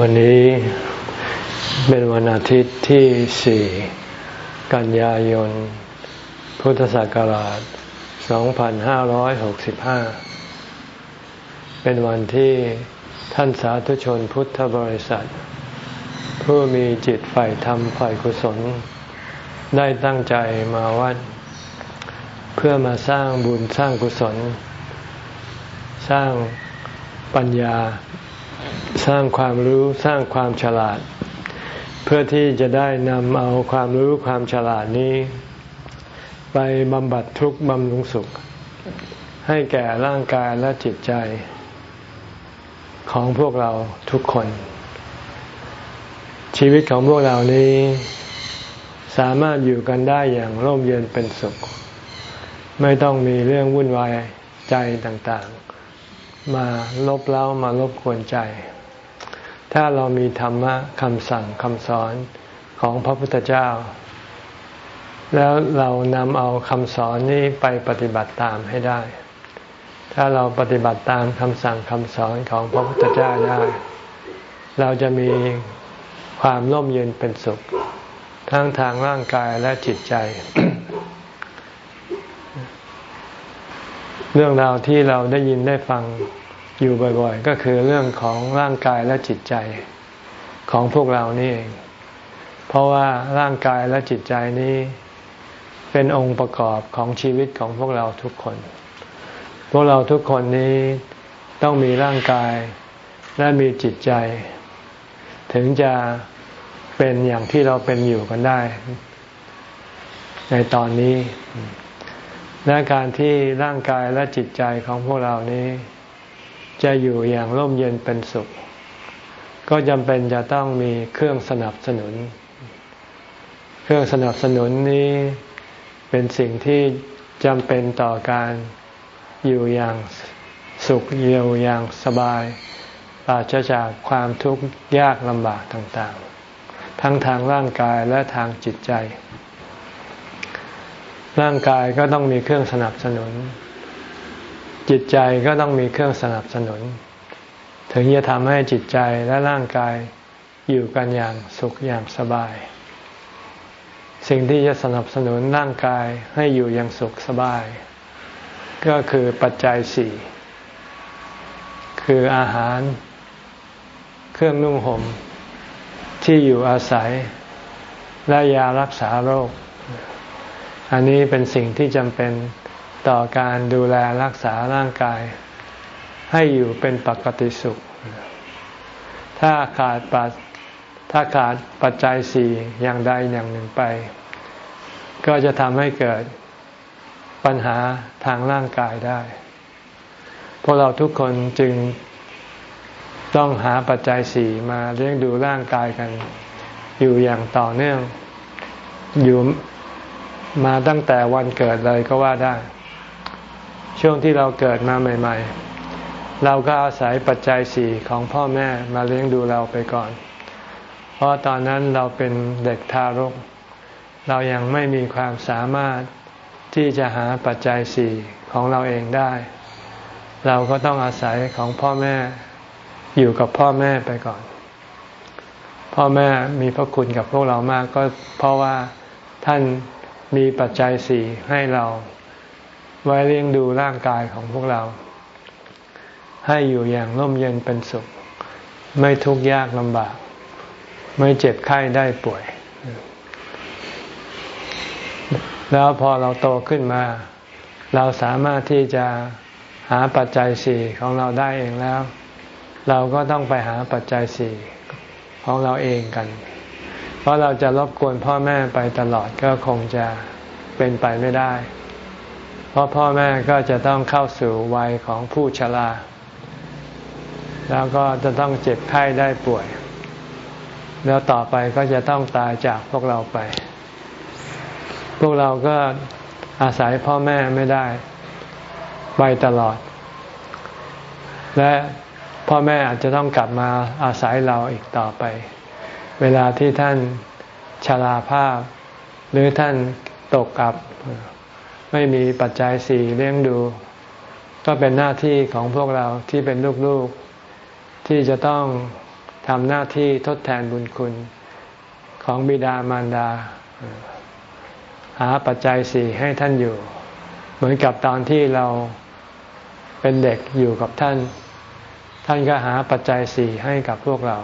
วันนี้เป็นวันอาทิตย์ที่สี่กันยายน พุทธศักราช 2565 เป็นวันที่ท่านสาธุชนพุทธบริษัท ผู้มีจิตใฝ่ธรรมใฝ่กุศล ได้ตั้งใจมาวัด เพื่อมาสร้างบุญสร้างกุศล สร้างปัญญา สร้างความรู้สร้างความฉลาด เพื่อที่จะได้นำเอาความรู้ความฉลาดนี้ ไปบำบัดทุกข์บำรุงสุข ให้แก่ร่างกายและจิตใจ ของพวกเราทุกคน ชีวิตของพวกเรานี้สามารถอยู่กันได้อย่างร่มเย็นเป็นสุข ไม่ต้องมีเรื่องวุ่นวายใจต่างๆ มาลบเล้ามาลบกวนใจ ถ้าเรามีธรรมะคำสั่งคำสอนของพระพุทธเจ้า แล้วเรานำเอาคำสอนนี้ไปปฏิบัติตามให้ได้ ถ้าเราปฏิบัติตามคำสั่งคำสอนของพระพุทธเจ้าได้ เราจะมีความร่มเย็นเป็นสุข ทั้งทางร่างกายและจิตใจ เรื่องราวที่เราได้ยินได้ฟัง อยู่บ่อยๆ ก็คือเรื่องของร่างกายและจิตใจของพวกเรานี่เอง เพราะว่าร่างกายและจิตใจนี้เป็นองค์ประกอบของชีวิตของพวกเราทุกคน พวกเราทุกคนนี้ต้องมีร่างกายและมีจิตใจ ถึงจะเป็นอย่างที่เราเป็นอยู่กันได้ ในตอนนี้ และการที่ร่างกายและจิตใจของพวกเรานี้ จะอยู่อย่างร่มเย็นเป็นสุข ก็จำเป็นจะต้องมีเครื่องสนับสนุน เครื่องสนับสนุนนี้เป็นสิ่งที่จำเป็นต่อการอยู่อย่างสุขเยียวอย่างสบายปราศจากความทุกข์ยากลำบากต่างๆ ทั้งทางร่างกายและทางจิตใจ ร่างกายก็ต้องมีเครื่องสนับสนุน จิตใจก็ต้องมีเครื่องสนับสนุน ถึงจะทำให้จิตใจและร่างกายอยู่กันอย่างสุขอย่างสบาย สิ่งที่จะสนับสนุนร่างกายให้อยู่อย่างสุขสบาย ก็คือปัจจัยสี่คืออาหาร เครื่องนุ่งห่มที่อยู่อาศัย และยารักษาโรค อันนี้เป็นสิ่งที่จำเป็น ต่อการดูแลรักษาร่างกาย ให้อยู่เป็นปกติสุข ถ้าขาดปัจถ้าขาดปัจจัยสี่อย่างใดอย่างหนึ่งไป ก็จะทำให้เกิดปัญหาทางร่างกายได้พวกเราทุกคนจึงต้องหาปัจจัยสี่มาเลี้ยงดูร่างกายกัน อยู่อย่างต่อเนื่องอยู่มาตั้งแต่วันเกิดเลยก็ว่าได้ ช่วงที่เราเกิดมาใหม่ ๆ เราก็อาศัยปัจจัยสี่ของพ่อแม่มาเลี้ยงดูเราไปก่อน เพราะตอนนั้นเราเป็นเด็กทารก เรายังไม่มีความสามารถที่จะหาปัจจัยสี่ของเราเองได้ เราก็ต้องอาศัยของพ่อแม่อยู่กับพ่อแม่ไปก่อน พ่อแม่มีพระคุณกับพวกเรามากก็เพราะว่าท่านมีปัจจัยสี่ให้เรา ไว้เลี้ยงดูร่างกายของพวกเรา ให้อยู่อย่างร่มเย็นเป็นสุข ไม่ทุกข์ยากลำบาก ไม่เจ็บไข้ได้ป่วย แล้วพอเราโตขึ้นมา เราสามารถที่จะหาปัจจัยสี่ของเราได้เองแล้ว เราก็ต้องไปหาปัจจัยสี่ของเราเองกัน เพราะเราจะรบกวนพ่อแม่ไปตลอดก็คงจะเป็นไปไม่ได้ ราะพ่อแม่ก็จะต้องเข้าสู่วัยของผู้ชรา แล้วก็จะต้องเจ็บไข้ได้ป่วย แล้วต่อไปก็จะต้องตายจากพวกเราไป พวกเราก็อาศัยพ่อแม่ไม่ได้ ไปตลอด และพ่อแม่อาจจะต้องกลับมาอาศัยเราอีกต่อไป เวลาที่ท่านชราภาพ หรือท่านตกอับ ไม่มีปัจจัยสี่เลี้ยงดู ก็เป็นหน้าที่ของพวกเราที่เป็นลูกๆ ที่จะต้องทำหน้าที่ทดแทนบุญคุณของบิดามารดา หาปัจจัยสี่ให้ท่านอยู่ เหมือนกับตอนที่เราเป็นเด็กอยู่กับท่าน ท่านก็หาปัจจัยสี่ให้กับพวกเรา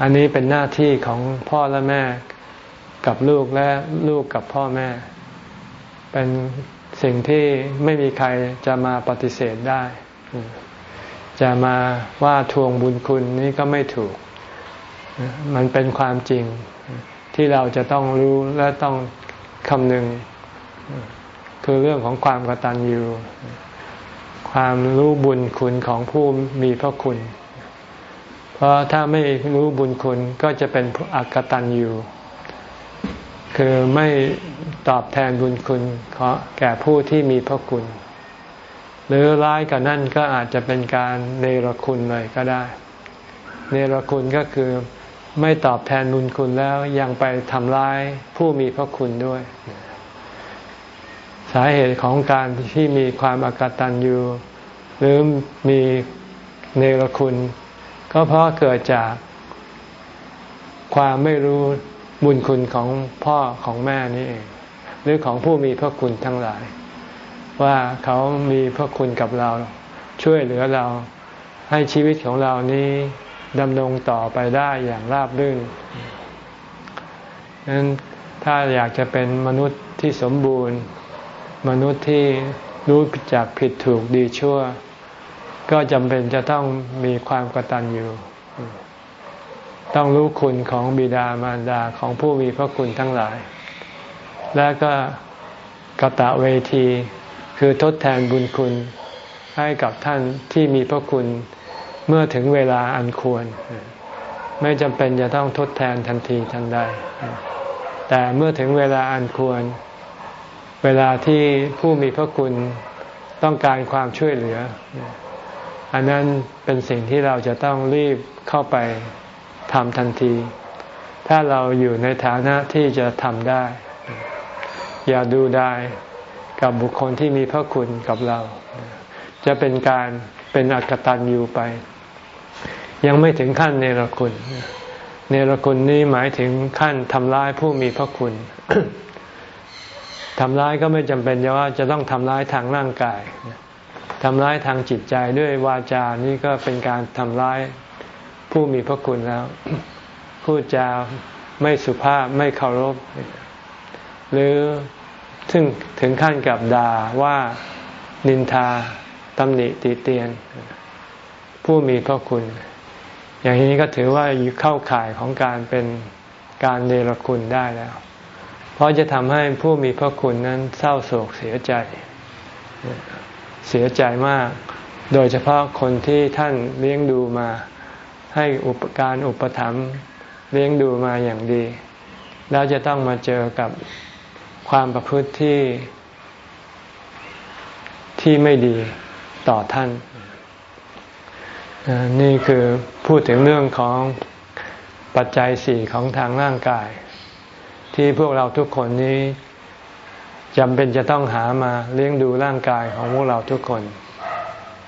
อันนี้เป็นหน้าที่ของพ่อและแม่กับลูกและลูกกับพ่อแม่ เป็นสิ่งที่ไม่มีใครจะมาปฏิเสธได้ จะมาว่าทวงบุญคุณนี้ก็ไม่ถูก มันเป็นความจริงที่เราจะต้องรู้และต้องคำนึง คือเรื่องของความกตัญญูความรู้บุญคุณของผู้มีพระคุณ เพราะถ้าไม่รู้บุญคุณก็จะเป็นอกตัญญูคือไม่ ตอบแทนบุญคุณแก่ผู้ที่มีพระคุณ หรือร้ายกว่านั้นก็อาจจะเป็นการเนรคุณเลยก็ได้ เนรคุณก็คือไม่ตอบแทนบุญคุณแล้วยังไปทำร้ายผู้มีพระคุณด้วย สาเหตุของการที่มีความอากตันยูหรือมีเนรคุณ ก็เพราะเกิดจากความไม่รู้บุญคุณของพ่อของแม่นี่เอง หรือของผู้มีพระคุณทั้งหลาย ว่าเขามีพระคุณกับเราช่วยเหลือเราให้ชีวิตของเรานี้ดำรงต่อไปได้อย่างราบรื่นนั้นถ้าอยากจะเป็นมนุษย์ที่สมบูรณ์ มนุษย์ที่รู้จักผิดถูกดีชั่ว ก็จำเป็นจะต้องมีความกตัญญูต้องรู้คุณของบิดามารดาของผู้มีพระคุณทั้งหลาย และก็กตะเวที คือทดแทนบุญคุณให้กับท่านที่มีพระคุณเมื่อถึงเวลาอันควร ไม่จำเป็นจะต้องทดแทนทันทีทันใด แต่เมื่อถึงเวลาอันควร เวลาที่ผู้มีพระคุณต้องการความช่วยเหลือ อันนั้นเป็นสิ่งที่เราจะต้องรีบเข้าไปทำทันที ถ้าเราอยู่ในฐานะที่จะทำได้ อย่าดูได้กับบุคคลที่มีพระคุณกับเรา จะเป็นการเป็นอักตันอยู่ไป ยังไม่ถึงขั้นเนรคุณ เนรคุณนี้หมายถึงขั้นทำร้ายผู้มีพระคุณทำร้ายก็ไม่จำเป็นว่าจะต้องทำร้ายทางร่างกายทำร้ายทางจิตใจด้วยวาจานี่ก็เป็นการทำร้ายผู้มีพระคุณแล้ว พูดจาไม่สุภาพไม่เคารพ หรือซึ่งถึงขั้นกับด่าว่านินทาตำหนิตีเตียน ผู้มีพระคุณ อย่างนี้ก็ถือว่าเข้าข่ายของการเป็นการเนรคุณได้แล้ว เพราะจะทำให้ผู้มีพระคุณนั้นเศร้าโศกเสียใจเสียใจมาก โดยเฉพาะคนที่ท่านเลี้ยงดูมาให้อุปการอุปถัมภ์เลี้ยงดูมาอย่างดี แล้วจะต้องมาเจอกับ ความประพฤติที่ที่ไม่ดีต่อท่าน นี่คือพูดถึงเรื่องของปัจจัยสี่ของทางร่างกาย ที่พวกเราทุกคนนี้จำเป็นจะต้องหามาเลี้ยงดูร่างกายของพวกเราทุกคน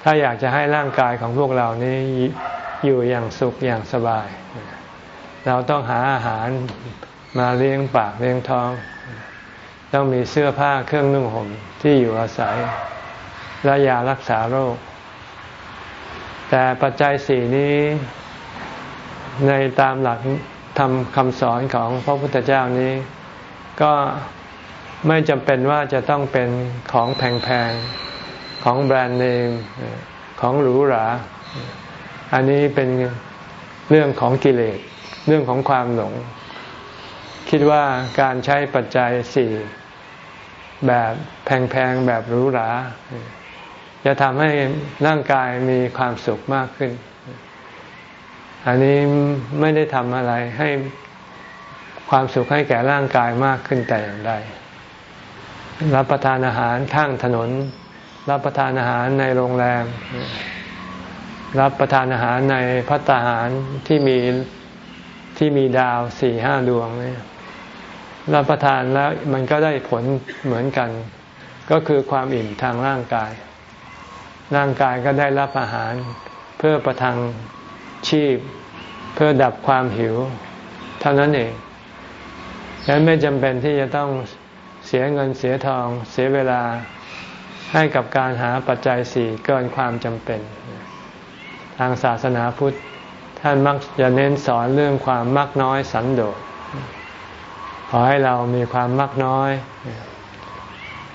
ถ้าอยากจะให้ร่างกายของพวกเรานี้อยู่อย่างสุขอย่างสบาย เราต้องหาอาหารมาเลี้ยงปากเลี้ยงท้อง ต้องมีเสื้อผ้าเครื่องนุ่งห่มที่อยู่อาศัย และยารักษาโรค แต่ปัจจัยสี่นี้ในตามหลักทำคำสอนของพระพุทธเจ้านี้ ก็ไม่จำเป็นว่าจะต้องเป็นของแพงๆ ของแบรนด์เนม ของหรูหรา อันนี้เป็นเรื่องของกิเลส เรื่องของความหลง คิดว่าการใช้ปัจจัยสี่ แบบแพงๆ แบบหรูหราจะทำให้ร่างกายมีความสุขมากขึ้น อันนี้ไม่ได้ทำอะไรให้ความสุขให้แก่ร่างกายมากขึ้นแต่อย่างใด รับประทานอาหารข้างถนน รับประทานอาหารในโรงแรม รับประทานอาหารในพัตาหารที่มีที่มีดาวสี่ห้าดวงเนี่ย รับประทานแล้วมันก็ได้ผลเหมือนกัน ก็คือความอิ่มทางร่างกาย ร่างกายก็ได้รับอาหาร เพื่อประทังชีพ เพื่อดับความหิว เท่านั้นเองดังนั้นไม่จำเป็นที่จะต้องเสียเงินเสียทอง เสียเวลาให้กับการหาปัจจัยสี่เกินความจำเป็น ทางศาสนาพุทธท่านมักจะเน้นสอนเรื่องความมักน้อยสันโดษ อให้เรามีความมักน้อย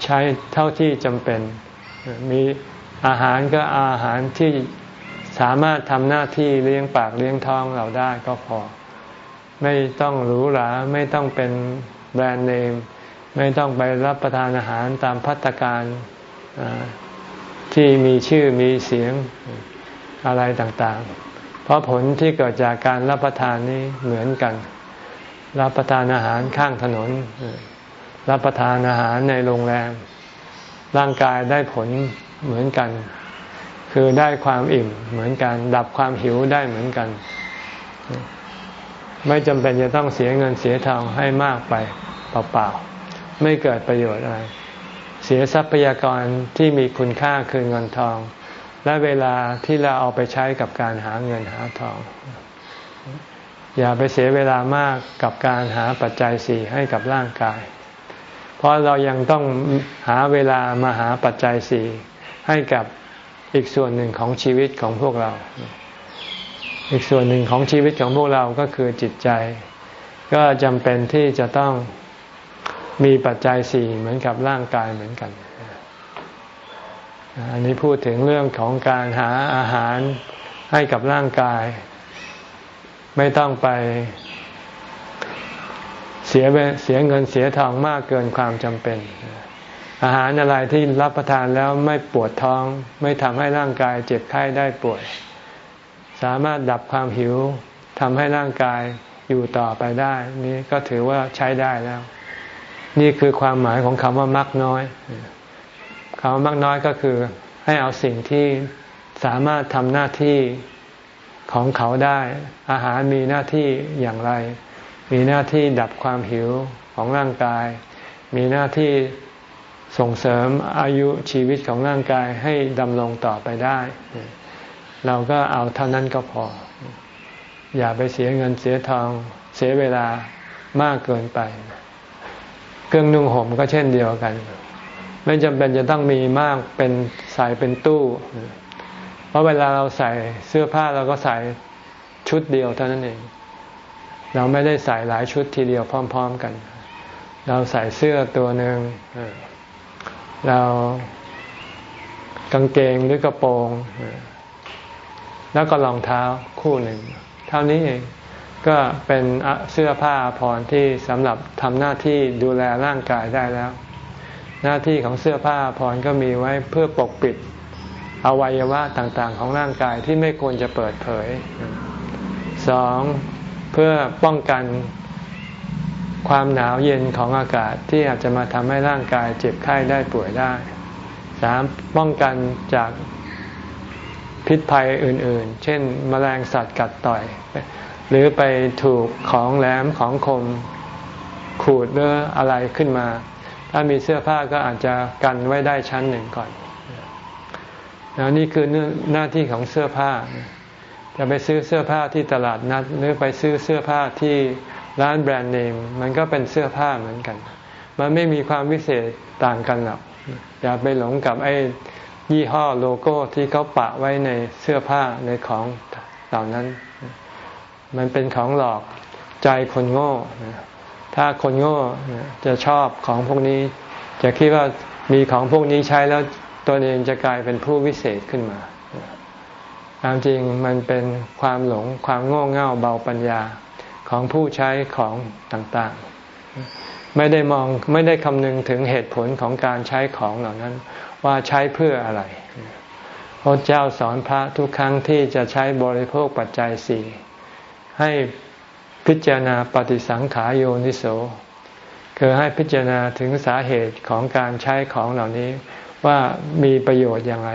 ใช้เท่าที่จำเป็น มีอาหารก็อาหารที่สามารถทำหน้าที่เลี้ยงปากเลี้ยงท้องเราได้ก็พอ ไม่ต้องหรูหราไม่ต้องเป็นแบรนด์เนม ไม่ต้องไปรับประทานอาหารตามพัตการที่มีชื่อมีเสียงอะไรต่างๆ เพราะผลที่เกิดจากการรับประทานนี้เหมือนกัน รับประทานอาหารข้างถนน รับประทานอาหารในโรงแรม ร่างกายได้ผลเหมือนกัน คือได้ความอิ่มเหมือนกัน ดับความหิวได้เหมือนกัน ไม่จำเป็นจะต้องเสียเงินเสียทองให้มากไปเปล่าๆไม่เกิดประโยชน์อะไร เสียทรัพยากรที่มีคุณค่าคือเงินทอง และเวลาที่เราเอาไปใช้กับการหาเงินหาทอง อย่าไปเสียเวลามากกับการหาปัจจัยสี่ให้กับร่างกาย เพราะเรายังต้องหาเวลามาหาปัจจัยสี่ให้กับอีกส่วนหนึ่งของชีวิตของพวกเรา อีกส่วนหนึ่งของชีวิตของพวกเราก็คือจิตใจ ก็จำเป็นที่จะต้องมีปัจจัยสี่เหมือนกับร่างกายเหมือนกัน อันนี้พูดถึงเรื่องของการหาอาหารให้กับร่างกาย ไม่ต้องไปเสียเสียเงินเสียทองมากเกินความจำเป็น อาหารอะไรที่รับประทานแล้วไม่ปวดท้อง ไม่ทำให้ร่างกายเจ็บไข้ได้ป่วย สามารถดับความหิวทำให้ร่างกายอยู่ต่อไปได้ นี่ก็ถือว่าใช้ได้แล้ว นี่คือความหมายของคำว่ามักน้อยคำว่ามักน้อยก็คือให้เอาสิ่งที่สามารถทำหน้าที่ ของเขาได้ อาหารมีหน้าที่อย่างไร มีหน้าที่ดับความหิวของร่างกาย มีหน้าที่ส่งเสริมอายุชีวิตของร่างกายให้ดำรงต่อไปได้ เราก็เอาเท่านั้นก็พอ อย่าไปเสียเงินเสียทองเสียเวลามากเกินไป เครื่องนุ่งห่มก็เช่นเดียวกัน ไม่จำเป็นจะต้องมีมากเป็นใส่เป็นตู้ ราะเวลาเราใส่เสื้อผ้าเราก็ใส่ชุดเดียวเท่านั้นเอง เราไม่ได้ใส่หลายชุดทีเดียวพร้อม ๆกัน เราใส่เสื้อตัวหนึ่งเรากางเกงหรือกระโปรงแล้วก็รองเท้าคู่หนึ่ง เท่านี้เองก็เป็นเสื้อผ้าผ่อนที่สำหรับทำหน้าที่ดูแลร่างกายได้แล้ว หน้าที่ของเสื้อผ้าผ่อนก็มีไว้เพื่อปกปิด อวัยวะต่างๆ ของร่างกายที่ไม่ควรจะเปิดเผยสองเพื่อป้องกันความหนาวเย็นของอากาศที่อาจจะมาทำให้ร่างกายเจ็บไข้ได้ป่วยได้สามป้องกันจากพิษภัยอื่นๆ เช่นแมลงสัตว์กัดต่อย หรือไปถูกของแหลมของคมขูดหรืออะไรขึ้นมา ถ้ามีเสื้อผ้าก็อาจจะกันไว้ได้ชั้นหนึ่งก่อน แล้วนี่คือหน้าที่ของเสื้อผ้า จะไปซื้อเสื้อผ้าที่ตลาดนัด หรือไปซื้อเสื้อผ้าที่ร้านแบรนด์เนมมันก็เป็นเสื้อผ้าเหมือนกัน มันไม่มีความวิเศษต่างกันหรอกอย่าไปหลงกับไอ้ยี่ห้อโลโก้ที่เขาปะไว้ในเสื้อผ้าในของเหล่านั้น มันเป็นของหลอกใจคนโง่ ถ้าคนโง่จะชอบของพวกนี้ จะคิดว่ามีของพวกนี้ใช้แล้ว ตัวเองจะกลายเป็นผู้วิเศษขึ้นมาตามจริงมันเป็นความหลงความโง่เง่าเบาปัญญาของผู้ใช้ของต่างๆ ไม่ได้มองไม่ได้คำนึงถึงเหตุผลของการใช้ของเหล่านั้น ว่าใช้เพื่ออะไรพระเจ้าสอนพระทุกครั้งที่จะใช้บริโภคปัจจัยสี่ให้พิจารณาปฏิสังขายโยนิโสคือให้พิจารณาถึงสาเหตุของการใช้ของเหล่านี้ ว่ามีประโยชน์อย่างไร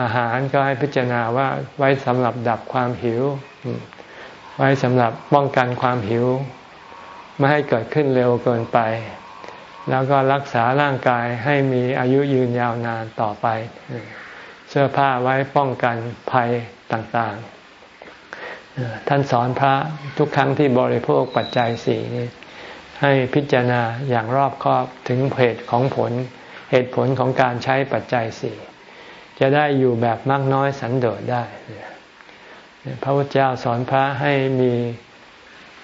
อาหารก็ให้พิจารณาว่าไว้สำหรับดับความหิว ไว้สำหรับป้องกันความหิว ไม่ให้เกิดขึ้นเร็วเกินไป แล้วก็รักษาร่างกายให้มีอายุยืนยาวนานต่อไป เสื้อผ้าไว้ป้องกันภัยต่างๆท่านสอนพระทุกครั้งที่บริโภคปัจจัยสี่นี่ให้พิจารณาอย่างรอบคอบถึงเหตุของผล เหตุผลของการใช้ปัจจัยสี่จะได้อยู่แบบมากน้อยสันโดษได้ พระพุทธเจ้าสอนพระให้มี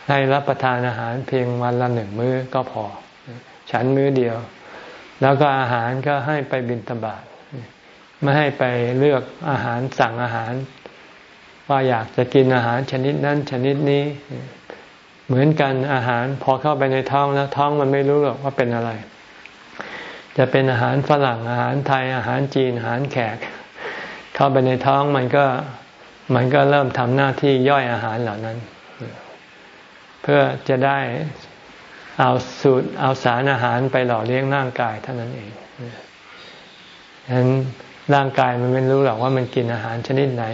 ให้รับประทานอาหารเพียงวันละหนึ่งมื้อก็พอ ฉันมื้อเดียว แล้วก็อาหารก็ให้ไปบิณฑบาตไม่ให้ไปเลือกอาหารสั่งอาหาร ว่าอยากจะกินอาหารชนิดนั้นชนิดนี้ เหมือนกันอาหารพอเข้าไปในท้องแล้วท้องมันไม่รู้หรอกว่าเป็นอะไร จะเป็นอาหารฝรั่งอาหารไทยอาหารจีนอาหารแขก เข้าไปในท้องมันก็มันก็เริ่มทำหน้าที่ย่อยอาหารเหล่านั้น เพื่อจะได้เอาสูตรเอาสารอาหารไปหล่อเลี้ยงร่างกายเท่านั้นเองฉะนั้นร่างกายมันไม่รู้หรอกว่ามันกินอาหารชนิดไหน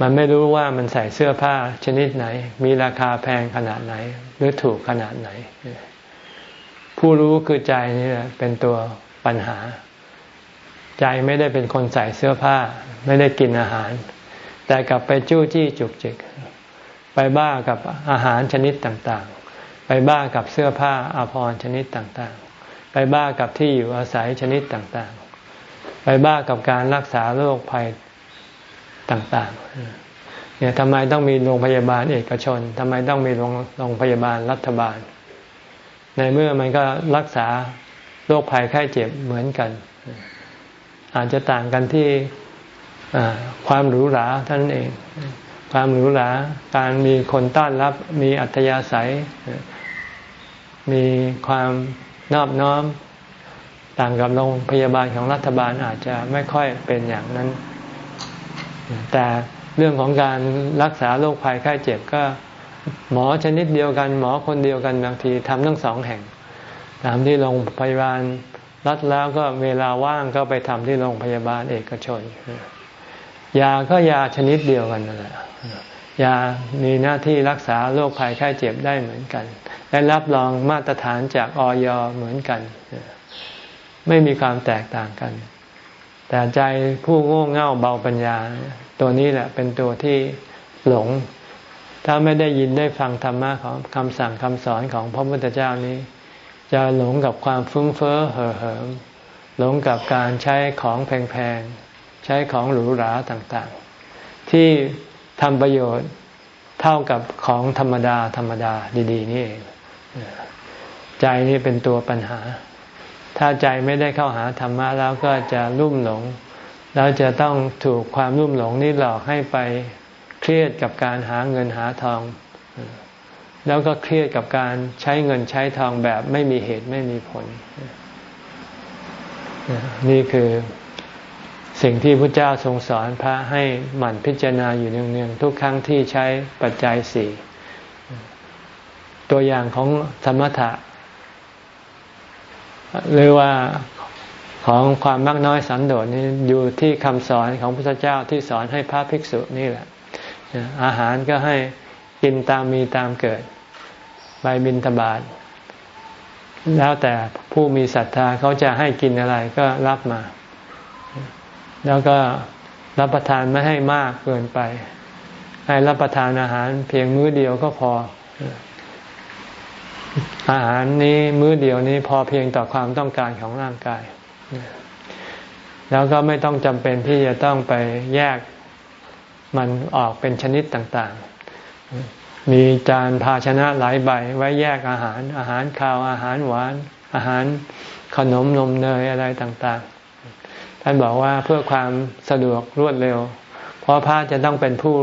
มันไม่รู้ว่ามันใส่เสื้อผ้าชนิดไหน มีราคาแพงขนาดไหน หรือถูกขนาดไหน ผู้รู้คือใจนี่แหละเป็นตัว ปัญหา ใจไม่ได้เป็นคนใส่เสื้อผ้า ไม่ได้กินอาหาร แต่กลับไปจู้จี้จุกจิก ไปบ้ากับอาหารชนิดต่างๆ ไปบ้ากับเสื้อผ้าอาภรณ์ชนิดต่างๆ ไปบ้ากับที่อยู่อาศัยชนิดต่างๆ ไปบ้ากับการรักษาโรคภัยต่างๆ เนี่ยทำไมต้องมีโรงพยาบาลเอกชนทำไมต้องมีโรงโรงพยาบาลรัฐบาล ในเมื่อมันก็รักษา โรคภัยไข้เจ็บเหมือนกัน อาจจะต่างกันที่ความหรูหราท่านเอง ความหรูหราการมีคนต้อนรับ มีอัธยาศัย มีความนอบน้อม ต่างกับโรงพยาบาลของรัฐบาลอาจจะไม่ค่อยเป็นอย่างนั้น แต่เรื่องของการรักษาโรคภัยไข้เจ็บก็ หมอชนิดเดียวกัน หมอคนเดียวกันบางทีทำทั้งสองแห่ง ตามที่โรงพยาบาลรัฐแล้วก็เวลาว่างก็ไปทำที่โรงพยาบาลเอกชน ยาก็ยาชนิดเดียวกันนั่นแหละยามีหน้าที่รักษาโรคภัยไข้เจ็บได้เหมือนกัน และรับรองมาตรฐานจากออยเหมือนกัน ไม่มีความแตกต่างกัน แต่ใจผู้โง่เง่าเบาปัญญา ตัวนี้แหละเป็นตัวที่หลง ถ้าไม่ได้ยินได้ฟังธรรมะของคำสั่งคำสอนของพระพุทธเจ้านี้ จะหลงกับความฟุ้งเฟ้อเห่อเหิมหลงกับการใช้ของแพงๆ ใช้ของหรูหราต่างๆ ที่ทำประโยชน์เท่ากับของธรรมดาธรรมดาดีๆ นี่เองใจนี่เป็นตัวปัญหา ถ้าใจไม่ได้เข้าหาธรรมะแล้วก็จะลุ่มหลง แล้วจะต้องถูกความลุ่มหลงนี้หลอกให้ไปเครียดกับการหาเงินหาทอง แล้วก็เครียดกับการใช้เงินใช้ทองแบบไม่มีเหตุไม่มีผล นี่คือสิ่งที่พระเจ้าทรงสอนพระให้หมั่นพิจารณาอยู่เนืองๆทุกครั้งที่ใช้ปัจจัยสี่ตัวอย่างของสมถะ หรือว่าของความมากน้อยสันโดษนี้อยู่ที่คำสอนของพระเจ้าที่สอนให้พระภิกษุนี่แหละอาหารก็ให้กินตามมีตามเกิด ไปบินทบาทแล้วแต่ผู้มีศรัทธาเขาจะให้กินอะไรก็รับมา แล้วก็รับประทานไม่ให้มากเกินไป ให้รับประทานอาหารเพียงมื้อเดียวก็พอ อาหารนี้มื้อเดียวนี้พอเพียงต่อความต้องการของร่างกาย แล้วก็ไม่ต้องจำเป็นที่จะต้องไปแยกมันออกเป็นชนิดต่าง มีจานภาชนะหลายใบไว้แยกอาหาร อาหารข้าวอาหารหวาน อาหารขนมนมเนยอะไรต่างๆ ท่านบอกว่าเพื่อความสะดวกรวดเร็ว เพราะพระจะต้องเป็นผู้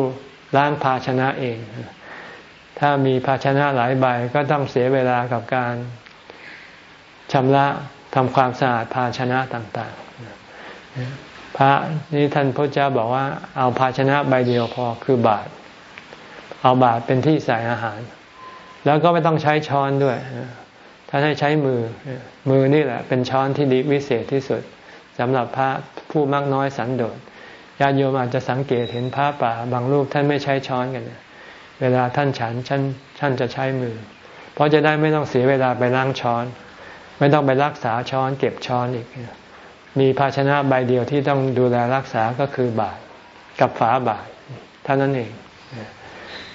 ล้างภาชนะเอง ถ้ามีภาชนะหลายใบก็ต้องเสียเวลากับการชำระทำความสะอาดภาชนะต่างๆ พระนี่ท่านพระเจ้าบอกว่าเอาภาชนะใบเดียวพอคือบาท เอาบาทเป็นที่ใส่อาหาร แล้วก็ไม่ต้องใช้ช้อนด้วยท่าให้ใช้มือ มือนี่แหละ เป็นช้อนที่ดีวิเศษที่สุดสำหรับพระผู้มากน้อยสันโดษญาติโยมอาจจะสังเกตเห็นพระป่าบางรูปท่านไม่ใช้ช้อนกันเวลาท่านฉันท่านท่านจะใช้มือ เพราะจะได้ไม่ต้องเสียเวลาไปล้างช้อน ไม่ต้องไปรักษาช้อน เก็บช้อนอีก มีภาชนะใบเดียวที่ต้องดูแลรักษาก็คือบาทกับฝาบาทเท่านั้นเอง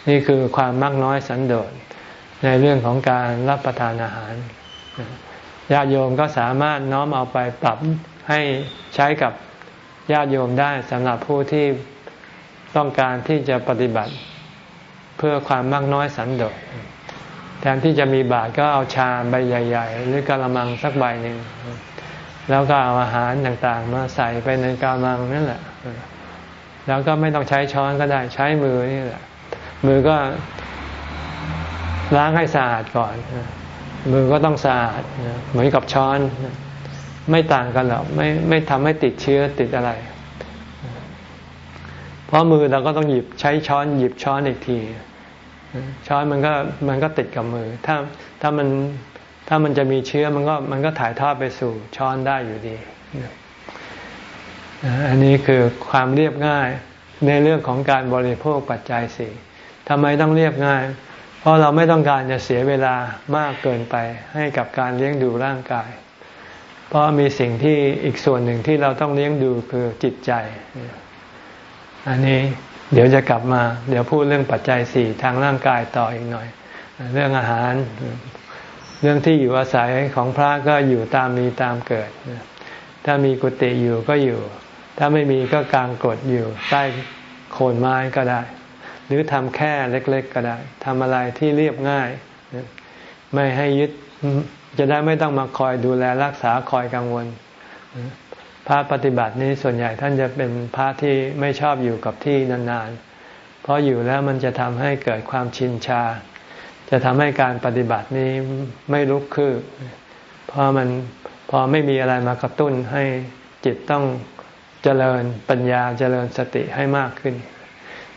นี่คือความมากน้อยสันโดษในเรื่องของการรับประทานอาหารญาติโยมก็สามารถน้อมเอาไปปรับให้ใช้กับญาติโยมได้สำหรับผู้ที่ต้องการที่จะปฏิบัติเพื่อความมากน้อยสันโดษแทนที่จะมีบาตรก็เอาชาใบใหญ่ ๆ หรือกระมังสักใบหนึ่งแล้วก็เอาอาหารต่างๆ มาใส่ไปในกระมังนั่นแหละ แล้วก็ไม่ต้องใช้ช้อนก็ได้ใช้มือนี่แหละ มือก็ล้างให้สะอาดก่อน มือก็ต้องสะอาดเหมือนกับช้อน ไม่ต่างกันหรอกไม่ไม่ทำให้ติดเชื้อติดอะไร เพราะมือเราก็ต้องหยิบใช้ช้อน หยิบช้อนอีกที ช้อนมันก็มันก็ติดกับมือ ถ้าถ้ามันถ้ามันจะมีเชื้อมันก็มันก็ถ่ายทอดไปสู่ช้อนได้อยู่ดี อันนี้คือความเรียบง่ายในเรื่องของการบริโภคปัจจัยสี่ ทำไมต้องเรียบง่าย เพราะเราไม่ต้องการจะเสียเวลามากเกินไปให้กับการเลี้ยงดูร่างกาย เพราะมีสิ่งที่อีกส่วนหนึ่งที่เราต้องเลี้ยงดูคือจิตใจ อันนี้เดี๋ยวจะกลับมา เดี๋ยวพูดเรื่องปัจจัยสี่ทางร่างกายต่ออีกหน่อย เรื่องอาหาร เรื่องที่อยู่อาศัยของพระก็อยู่ตามมีตามเกิด ถ้ามีกุฏิอยู่ก็อยู่ ถ้าไม่มีก็กางกดอยู่ใต้โคนไม้ก็ได้ หรือทำแค่เล็ก ๆ ก็ได้ทำอะไรที่เรียบง่าย ไม่ให้ยึดจะได้ไม่ต้องมาคอยดูแลรักษาคอยกังวล พระปฏิบัตินี้ส่วนใหญ่ท่านจะเป็นพระที่ไม่ชอบอยู่กับที่นานๆ เพราะอยู่แล้วมันจะทำให้เกิดความชินชา จะทำให้การปฏิบัตินี้ไม่ลุกคืบเพราะมันพอไม่มีอะไรมากระตุ้นให้จิตต้องเจริญปัญญาเจริญสติให้มากขึ้น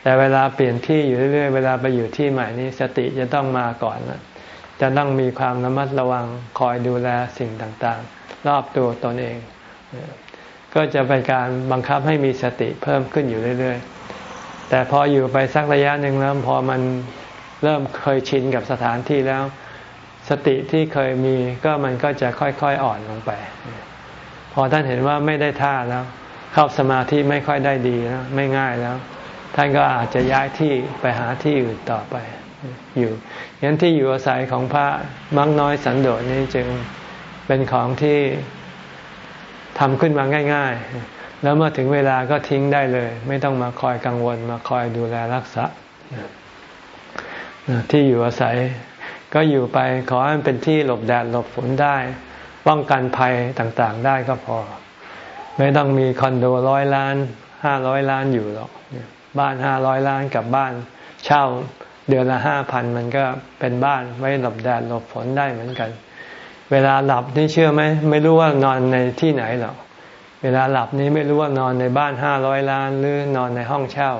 แต่เวลาเปลี่ยนที่อยู่เรื่อยๆ เวลาไปอยู่ที่ใหม่นี้สติจะต้องมาก่อนนะจะต้องมีความระมัดระวังคอยดูแลสิ่งต่างๆ รอบตัวตนเอง ก็จะเป็นการบังคับให้มีสติเพิ่มขึ้นอยู่เรื่อยๆ แต่พออยู่ไปสักระยะหนึ่งแล้วพอมันเริ่มเคยชินกับสถานที่แล้ว สติที่เคยมีก็มันก็จะค่อยๆอ่อนลงไป พอท่านเห็นว่าไม่ได้ท่าแล้ว เข้าสมาธิไม่ค่อยได้ดีแล้วไม่ง่ายแล้ว ท่านก็อาจจะย้ายที่ไปหาที่อื่นต่อไปอยู่ยันที่อยู่อาศัยของพระมักน้อยสันโดษนี้จึงเป็นของที่ทำขึ้นมาง่าย ๆ แล้วเมื่อถึงเวลาก็ทิ้งได้เลย ไม่ต้องมาคอยกังวลมาคอยดูแลรักษาที่อยู่อาศัยก็อยู่ไปขอให้มันเป็นที่หลบแดดหลบฝนได้ ป้องกันภัยต่างๆได้ก็พอ ไม่ต้องมีคอนโดร้อยล้านห้าร้อยล้านอยู่หรอก บ้านห้าร้อยล้านกับบ้านเช่าเดือนละห้าพันมันก็เป็นบ้านไว้หลบแดดหลบฝนได้เหมือนกัน เวลาหลับนี่เชื่อไหมไม่รู้ว่านอนในที่ไหนหรอกเวลาหลับนี้ไม่รู้ว่านอนในบ้านห้าร้อยล้าน หรือนอนในห้องเช่า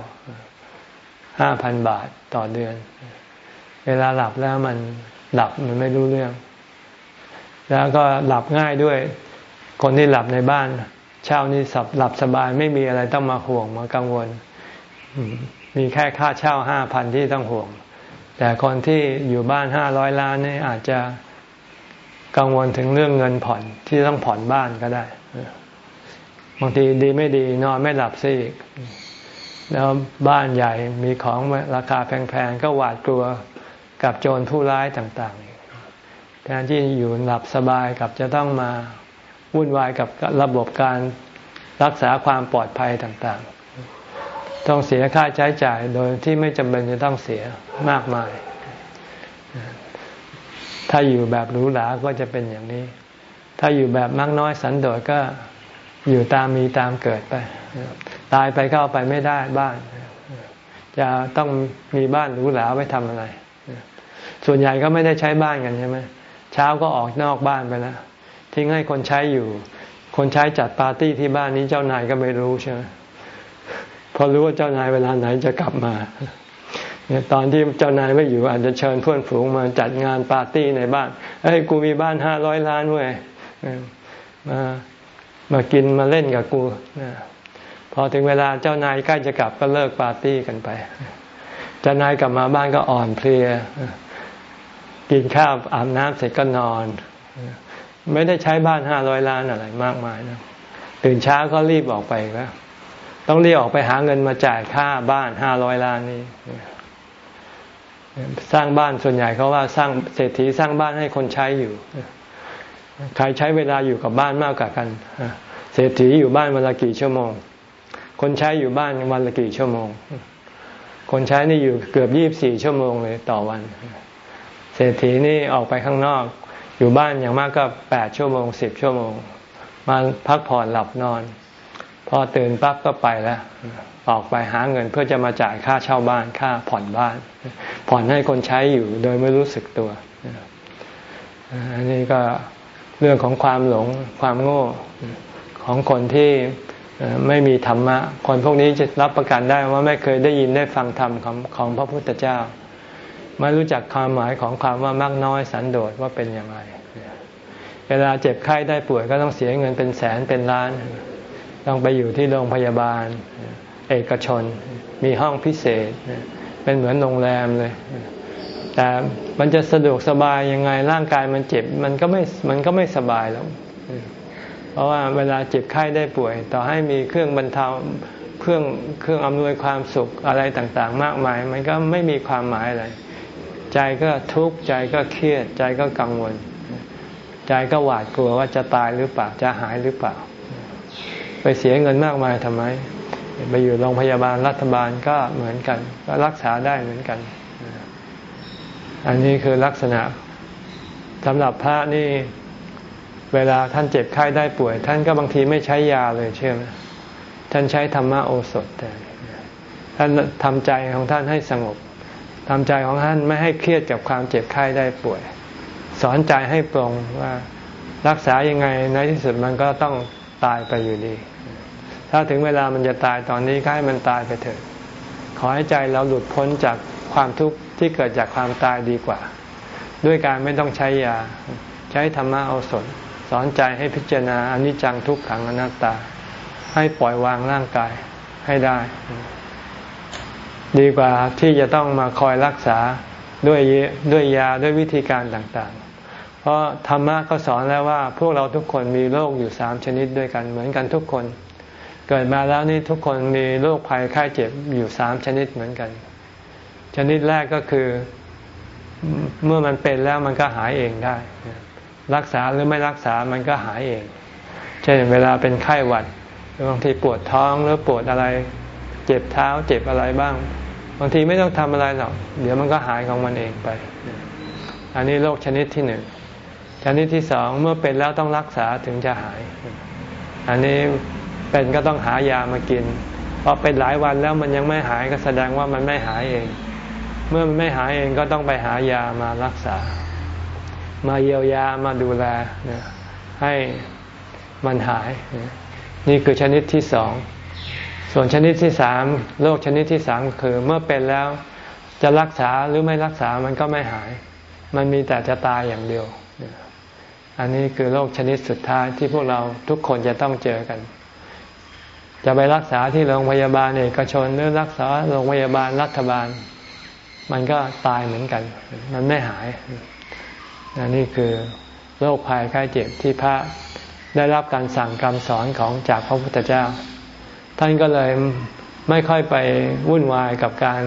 ห้าพันบาทต่อเดือน เวลาหลับแล้วมันหลับมันไม่รู้เรื่อง แล้วก็หลับง่ายด้วย คนที่หลับในบ้าน เช่านี่สับหลับสบายไม่มีอะไรต้องมาห่วงมากังวล มีแค่ค่าเช่าห้าพันที่ต้องห่วง แต่คนที่อยู่บ้านห้าร้อยล้านนี่อาจจะกังวลถึงเรื่องเงินผ่อนที่ต้องผ่อนบ้านก็ได้ บางทีดีไม่ดีนอนไม่หลับซิอีก แล้วบ้านใหญ่มีของราคาแพงๆ ก็หวาดกลัวกับโจรผู้ร้ายต่างๆแทนที่อยู่หลับสบายกับจะต้องมาวุ่นวายกับระบบการรักษาความปลอดภัยต่างๆ ต้องเสียค่าใช้จ่ายโดยที่ไม่จำเป็นจะต้องเสียมากมาย ถ้าอยู่แบบหรูหราก็จะเป็นอย่างนี้ ถ้าอยู่แบบมักน้อยสันโดษก็อยู่ตามมีตามเกิดไป ตายไปก็เอาไปไม่ได้บ้าน จะต้องมีบ้านหรูหราไว้ทำอะไร ส่วนใหญ่ก็ไม่ได้ใช้บ้านกันใช่ไหมเช้าก็ออกนอกบ้านไปแล้วทิ้งให้คนใช้อยู่ คนใช้จัดปาร์ตี้ที่บ้านนี้เจ้านายก็ไม่รู้ใช่ไหม พอรู้ว่าเจ้านายเวลาไหนจะกลับมาตอนที่เจ้านายไม่อยู่อาจจะเชิญเพื่อนฝูงมาจัดงานปาร์ตี้ในบ้านเฮ้ยกูมีบ้านห้าร้อยล้านเว้ยมามากินมาเล่นกับกูพอถึงเวลาเจ้านายใกล้จะกลับก็เลิกปาร์ตี้กันไป เจ้านายกลับมาบ้านก็อ่อนเพลีย กินข้าวอาบน้ำเสร็จก็นอน ไม่ได้ใช้บ้านห้าร้อยล้านอะไรมากมายนะตื่นเช้าก็รีบออกไปแล้ว ต้องรีบออกไปหาเงินมาจ่ายค่าบ้านห้าร้อยล้านนี้ สร้างบ้านส่วนใหญ่เขาว่าสร้างเศรษฐีสร้างบ้านให้คนใช้อยู่ ใครใช้เวลาอยู่กับบ้านมากกว่ากัน เศรษฐีอยู่บ้านวันละกี่ชั่วโมง คนใช้อยู่บ้านวันละกี่ชั่วโมง คนใช้นี่อยู่เกือบยี่บสี่ชั่วโมงเลยต่อวัน เศรษฐีนี่ออกไปข้างนอก อยู่บ้านอย่างมากก็แปดชั่วโมงสิบชั่วโมง มาพักผ่อนหลับนอน พอตื่นปั๊บก็ไปแล้ว ออกไปหาเงินเพื่อจะมาจ่ายค่าเช่าบ้านค่าผ่อนบ้าน ผ่อนให้คนใช้อยู่โดยไม่รู้สึกตัว อันนี้ก็เรื่องของความหลงความโง่ของคนที่ไม่มีธรรมะ คนพวกนี้จะรับประกันได้ว่าไม่เคยได้ยินได้ฟังธรรมของของพระพุทธเจ้า ไม่รู้จักความหมายของความว่ามากน้อยสันโดษว่าเป็นอย่างไร เวลาเจ็บไข้ได้ป่วยก็ต้องเสียเงินเป็นแสนเป็นล้าน ต้องไปอยู่ที่โรงพยาบาล เอกชน มีห้องพิเศษ เป็นเหมือนโรงแรมเลย แต่มันจะสะดวกสบายยังไงร่างกายมันเจ็บมันก็ไม่มันก็ไม่สบายแล้ว เพราะว่าเวลาเจ็บไข้ได้ป่วย ต่อให้มีเครื่องบรรเทาเครื่องเครื่องอำนวยความสุขอะไรต่างๆ มากมาย มันก็ไม่มีความหมายอะไร ใจก็ทุกข์ใจก็เครียด ใจก็กังวล ใจก็หวาดกลัวว่าจะตายหรือเปล่าจะหายหรือเปล่า ไปเสียเงินมากมายทำไม ไปอยู่โรงพยาบาลรัฐบาลก็เหมือนกัน ก็รักษาได้เหมือนกัน อันนี้คือลักษณะสำหรับพระนี่เวลาท่านเจ็บไข้ได้ป่วย ท่านก็บางทีไม่ใช้ยาเลยเชื่อไหมท่านใช้ธรรมโอสถแทนท่านทำใจของท่านให้สงบทำใจของท่านไม่ให้เครียดกับความเจ็บไข้ได้ป่วย สอนใจให้ปรงว่ารักษายังไงในที่สุดมันก็ต้องตายไปอยู่ดี ถ้าถึงเวลามันจะตายตอนนี้ก็ให้มันตายไปเถิดขอให้ใจเราหลุดพ้นจากความทุกข์ที่เกิดจากความตายดีกว่า ด้วยการไม่ต้องใช้ยา ใช้ธรรมะเอาสนสอนใจให้พิจารณาอนิจจังทุกขังอนัตตา ให้ปล่อยวางร่างกายให้ได้ ดีกว่าที่จะต้องมาคอยรักษาด้วยด้วยยาด้วยวิธีการต่างๆ เพราะธรรมะก็สอนแล้วว่าพวกเราทุกคนมีโรคอยู่สามชนิดด้วยกันเหมือนกันทุกคน เกิดมาแล้วนี่ทุกคนมีโรคภัยไข้เจ็บอยู่สามชนิดเหมือนกัน ชนิดแรกก็คือเมื่อมันเป็นแล้วมันก็หายเองได้ รักษาหรือไม่รักษามันก็หายเอง เช่นเวลาเป็นไข้หวัดบางทีปวดท้องหรือปวดอะไร เจ็บเท้าเจ็บอะไรบ้าง บางทีไม่ต้องทำอะไรหรอกเดี๋ยวมันก็หายของมันเองไป อันนี้โรคชนิดที่หนึ่งชนิดที่สองเมื่อเป็นแล้วต้องรักษาถึงจะหาย อันนี้ เป็นก็ต้องหายามากินพอเป็นหลายวันแล้วมันยังไม่หายก็แสดงว่ามันไม่หายเอง เมื่อมันไม่หายเองก็ต้องไปหายามารักษา มาเยียวยามาดูแลให้มันหาย นี่คือชนิดที่สอง ส่วนชนิดที่สามโรคชนิดที่สามคือเมื่อเป็นแล้วจะรักษาหรือไม่รักษามันก็ไม่หาย มันมีแต่จะตายอย่างเดียว อันนี้คือโรคชนิดสุดท้ายที่พวกเราทุกคนจะต้องเจอกัน จะไปรักษาที่โรงพยาบาลเอกชนหรือรักษาโรงพยาบาลรัฐบาล มันก็ตายเหมือนกัน มันไม่หายนนี่คือโรคภัยไข้เจ็บที่พระได้รับการสั่งคำสอนของจากพระพุทธเจ้า ท่านก็เลยไม่ค่อยไปวุ่นวายกับการ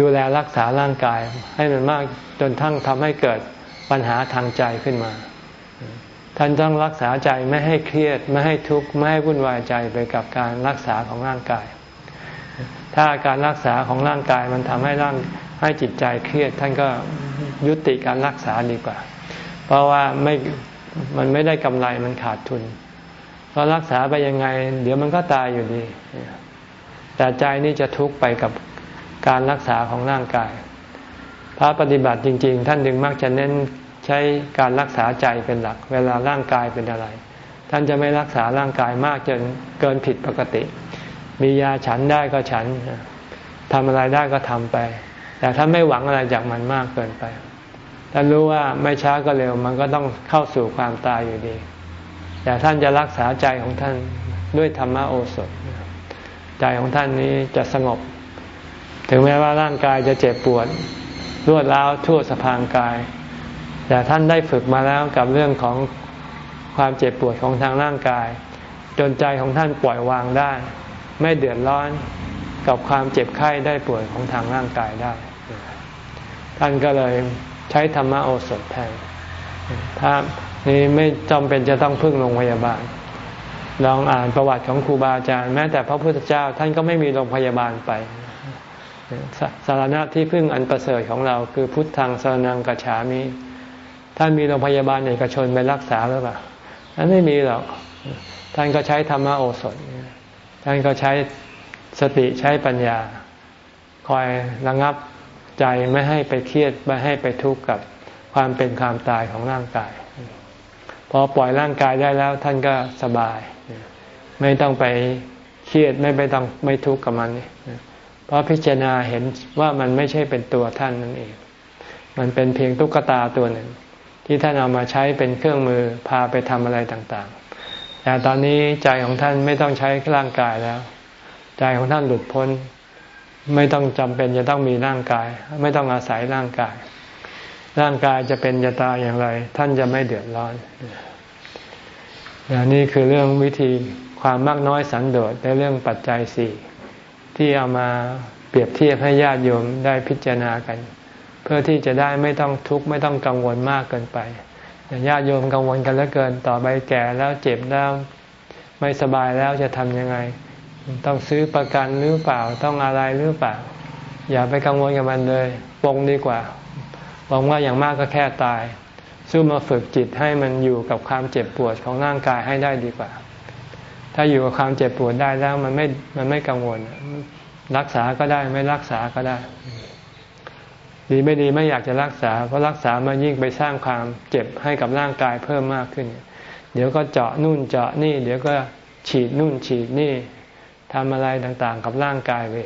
ดูแลรักษาร่างกาย ให้มันมากจนทั้งทำให้เกิดปัญหาทางใจขึ้นมา ท่านต้องรักษาใจไม่ให้เครียดไม่ให้ทุกข์ไม่ให้วุ่นวายใจไปกับการรักษาของร่างกาย ถ้าการรักษาของร่างกายมันทำให้ร่างให้จิตใจเครียด ท่านก็ยุติการรักษาดีกว่า เพราะว่าไม่มันไม่ได้กำไรมันขาดทุนเพราะรักษาไปยังไง เดี๋ยวมันก็ตายอยู่ดี แต่ใจนี่จะทุกข์ไปกับการรักษาของร่างกายพระปฏิบัติจริง ๆ ท่านดึงมักจะเน้น ใช้การรักษาใจเป็นหลัก เวลาร่างกายเป็นอะไร ท่านจะไม่รักษาร่างกายมากจนเกินผิดปกติ มียาฉันได้ก็ฉันทำอะไรได้ก็ทำไป แต่ท่านไม่หวังอะไรจากมันมากเกินไปท่านรู้ว่าไม่ช้าก็เร็วมันก็ต้องเข้าสู่ความตายอยู่ดี แต่ท่านจะรักษาใจของท่านด้วยธรรมโอสถ ใจของท่านนี้จะสงบ ถึงแม้ว่าร่างกายจะเจ็บปวดรวดร้าวทั่วสะพางกาย แต่ท่านได้ฝึกมาแล้วกับเรื่องของความเจ็บปวดของทางร่างกาย จนใจของท่านปล่อยวางได้ ไม่เดือดร้อนกับความเจ็บไข้ได้ป่วยของทางร่างกายได้ ท่านก็เลยใช้ธรรมโอสถแทนถ้านี่ไม่จำเป็นจะต้องพึ่งโรงพยาบาล ลองอ่านประวัติของครูบาอาจารย์ แม้แต่พระพุทธเจ้าท่านก็ไม่มีโรงพยาบาลไปสารณะที่พึ่งอันประเสริฐของเราคือพุทธังสารนังกัจฉามิ ท่านมีโรงพยาบาลเอกชนไปรักษาหรือเปล่าท่านไม่มีหรอกท่านก็ใช้ธรรมโอสถท่านก็ใช้สติใช้ปัญญา คอยระงับใจไม่ให้ไปเครียดไม่ให้ไปทุกข์กับความเป็นความตายของร่างกาย พอปล่อยร่างกายได้แล้วท่านก็สบาย ไม่ต้องไปเครียดไม่ไปต้องไม่ทุกข์กับมัน เพราะพิจารณาเห็นว่ามันไม่ใช่เป็นตัวท่านนั่นเอง มันเป็นเพียงตุ๊กตาตัวหนึ่ง ที่ท่านเอามาใช้เป็นเครื่องมือพาไปทำอะไรต่างๆ แต่ตอนนี้ใจของท่านไม่ต้องใช้ร่างกายแล้ว ใจของท่านหลุดพ้น ไม่ต้องจำเป็นจะต้องมีร่างกาย ไม่ต้องอาศัยร่างกาย ร่างกายจะเป็นจะตายอย่างไร ท่านจะไม่เดือดร้อนนี่คือเรื่องวิธีความมากน้อยสันโดษในเรื่องปัจจัยสี่ที่เอามาเปรียบเทียบให้ญาติโยมได้พิจารณากัน เพื่อที่จะได้ไม่ต้องทุกข์ไม่ต้องกังวลมากเกินไปญาติโยมกังวลกันเหลือเกินต่อไปแก่แล้วเจ็บแล้วไม่สบายแล้วจะทำยังไง ต้องซื้อประกันหรือเปล่าต้องอะไรหรือเปล่า อย่าไปกังวลกับมันเลยปงดีกว่าบอกว่าอย่างมากก็แค่ตาย สู้มาฝึกจิตให้มันอยู่กับความเจ็บปวดของร่างกายให้ได้ดีกว่า ถ้าอยู่กับความเจ็บปวดได้แล้วมันไม่มันไม่กังวล รักษาก็ได้ไม่รักษาก็ได้ ดีไม่ดีไม่อยากจะรักษา เพราะรักษามันยิ่งไปสร้างความเจ็บให้กับร่างกายเพิ่มมากขึ้น เดี๋ยวก็เจาะนู่นเจาะนี่ เดี๋ยวก็ฉีดนู่นฉีดนี่ทำอะไรต่างๆ กับร่างกายไป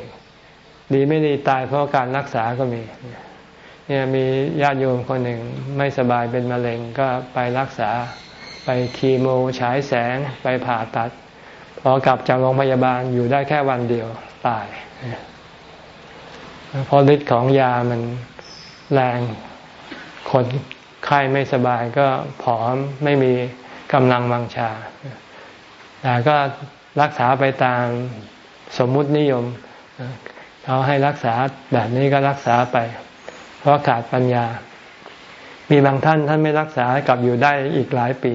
ดีไม่ดีตายเพราะการรักษาก็มีเนี่ยมีญาติโยมคนหนึ่งไม่สบายเป็นมะเร็งก็ไปรักษา ไปคีโมฉายแสงไปผ่าตัดพอกลับจากโรงพยาบาลอยู่ได้แค่วันเดียวตายเพราะฤทธิ์ของยามัน แรง คนไข้ไม่สบายก็ผอมไม่มีกำลังวังชา แต่ก็รักษาไปตามสมมุตินิยม เขาให้รักษาแบบนี้ก็รักษาไป เพราะขาดปัญญา มีบางท่านท่านไม่รักษากลับอยู่ได้อีกหลายปี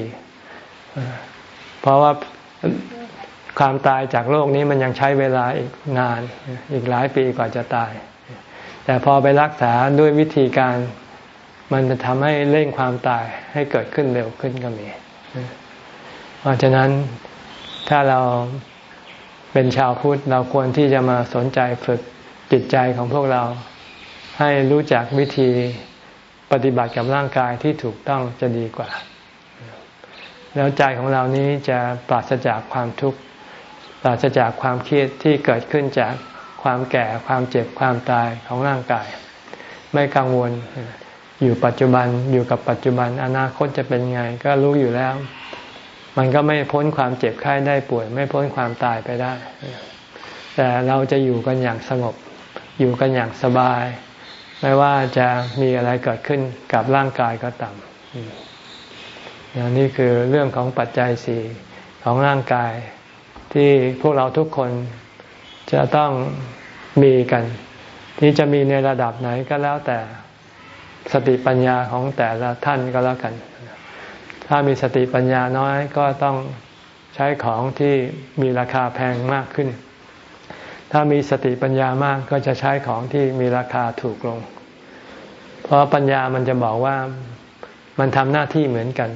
เพราะว่าความตายจากโลกนี้มันยังใช้เวลาอีกนาน อีกหลายปีกว่าจะตาย แต่พอไปรักษาด้วยวิธีการมันจะทำให้เร่งความตายให้เกิดขึ้นเร็วขึ้นก็มี เพราะฉะนั้นถ้าเราเป็นชาวพุทธเราควรที่จะมาสนใจฝึกจิตใจของพวกเรา ให้รู้จักวิธีปฏิบัติกับร่างกายที่ถูกต้องจะดีกว่า แล้วใจของเรานี้จะปราศจากความทุกข์ปราศจากความเครียดที่เกิดขึ้นจาก ความแก่ความเจ็บความตายของร่างกาย ไม่กังวลอยู่ปัจจุบันอยู่กับปัจจุบันอนาคตจะเป็นไงก็รู้อยู่แล้ว มันก็ไม่พ้นความเจ็บไข้ได้ป่วย ไม่พ้นความตายไปได้ แต่เราจะอยู่กันอย่างสงบ อยู่กันอย่างสบาย ไม่ว่าจะมีอะไรเกิดขึ้นกับร่างกายก็ตามนี่คือเรื่องของปัจจัยสี่ของร่างกายที่พวกเราทุกคน จะต้องมีกัน ที่จะมีในระดับไหนก็แล้วแต่สติปัญญาของแต่ละท่านก็แล้วกัน ถ้ามีสติปัญญาน้อยก็ต้องใช้ของที่มีราคาแพงมากขึ้น ถ้ามีสติปัญญามากก็จะใช้ของที่มีราคาถูกลง เพราะปัญญามันจะบอกว่ามันทำหน้าที่เหมือนกัน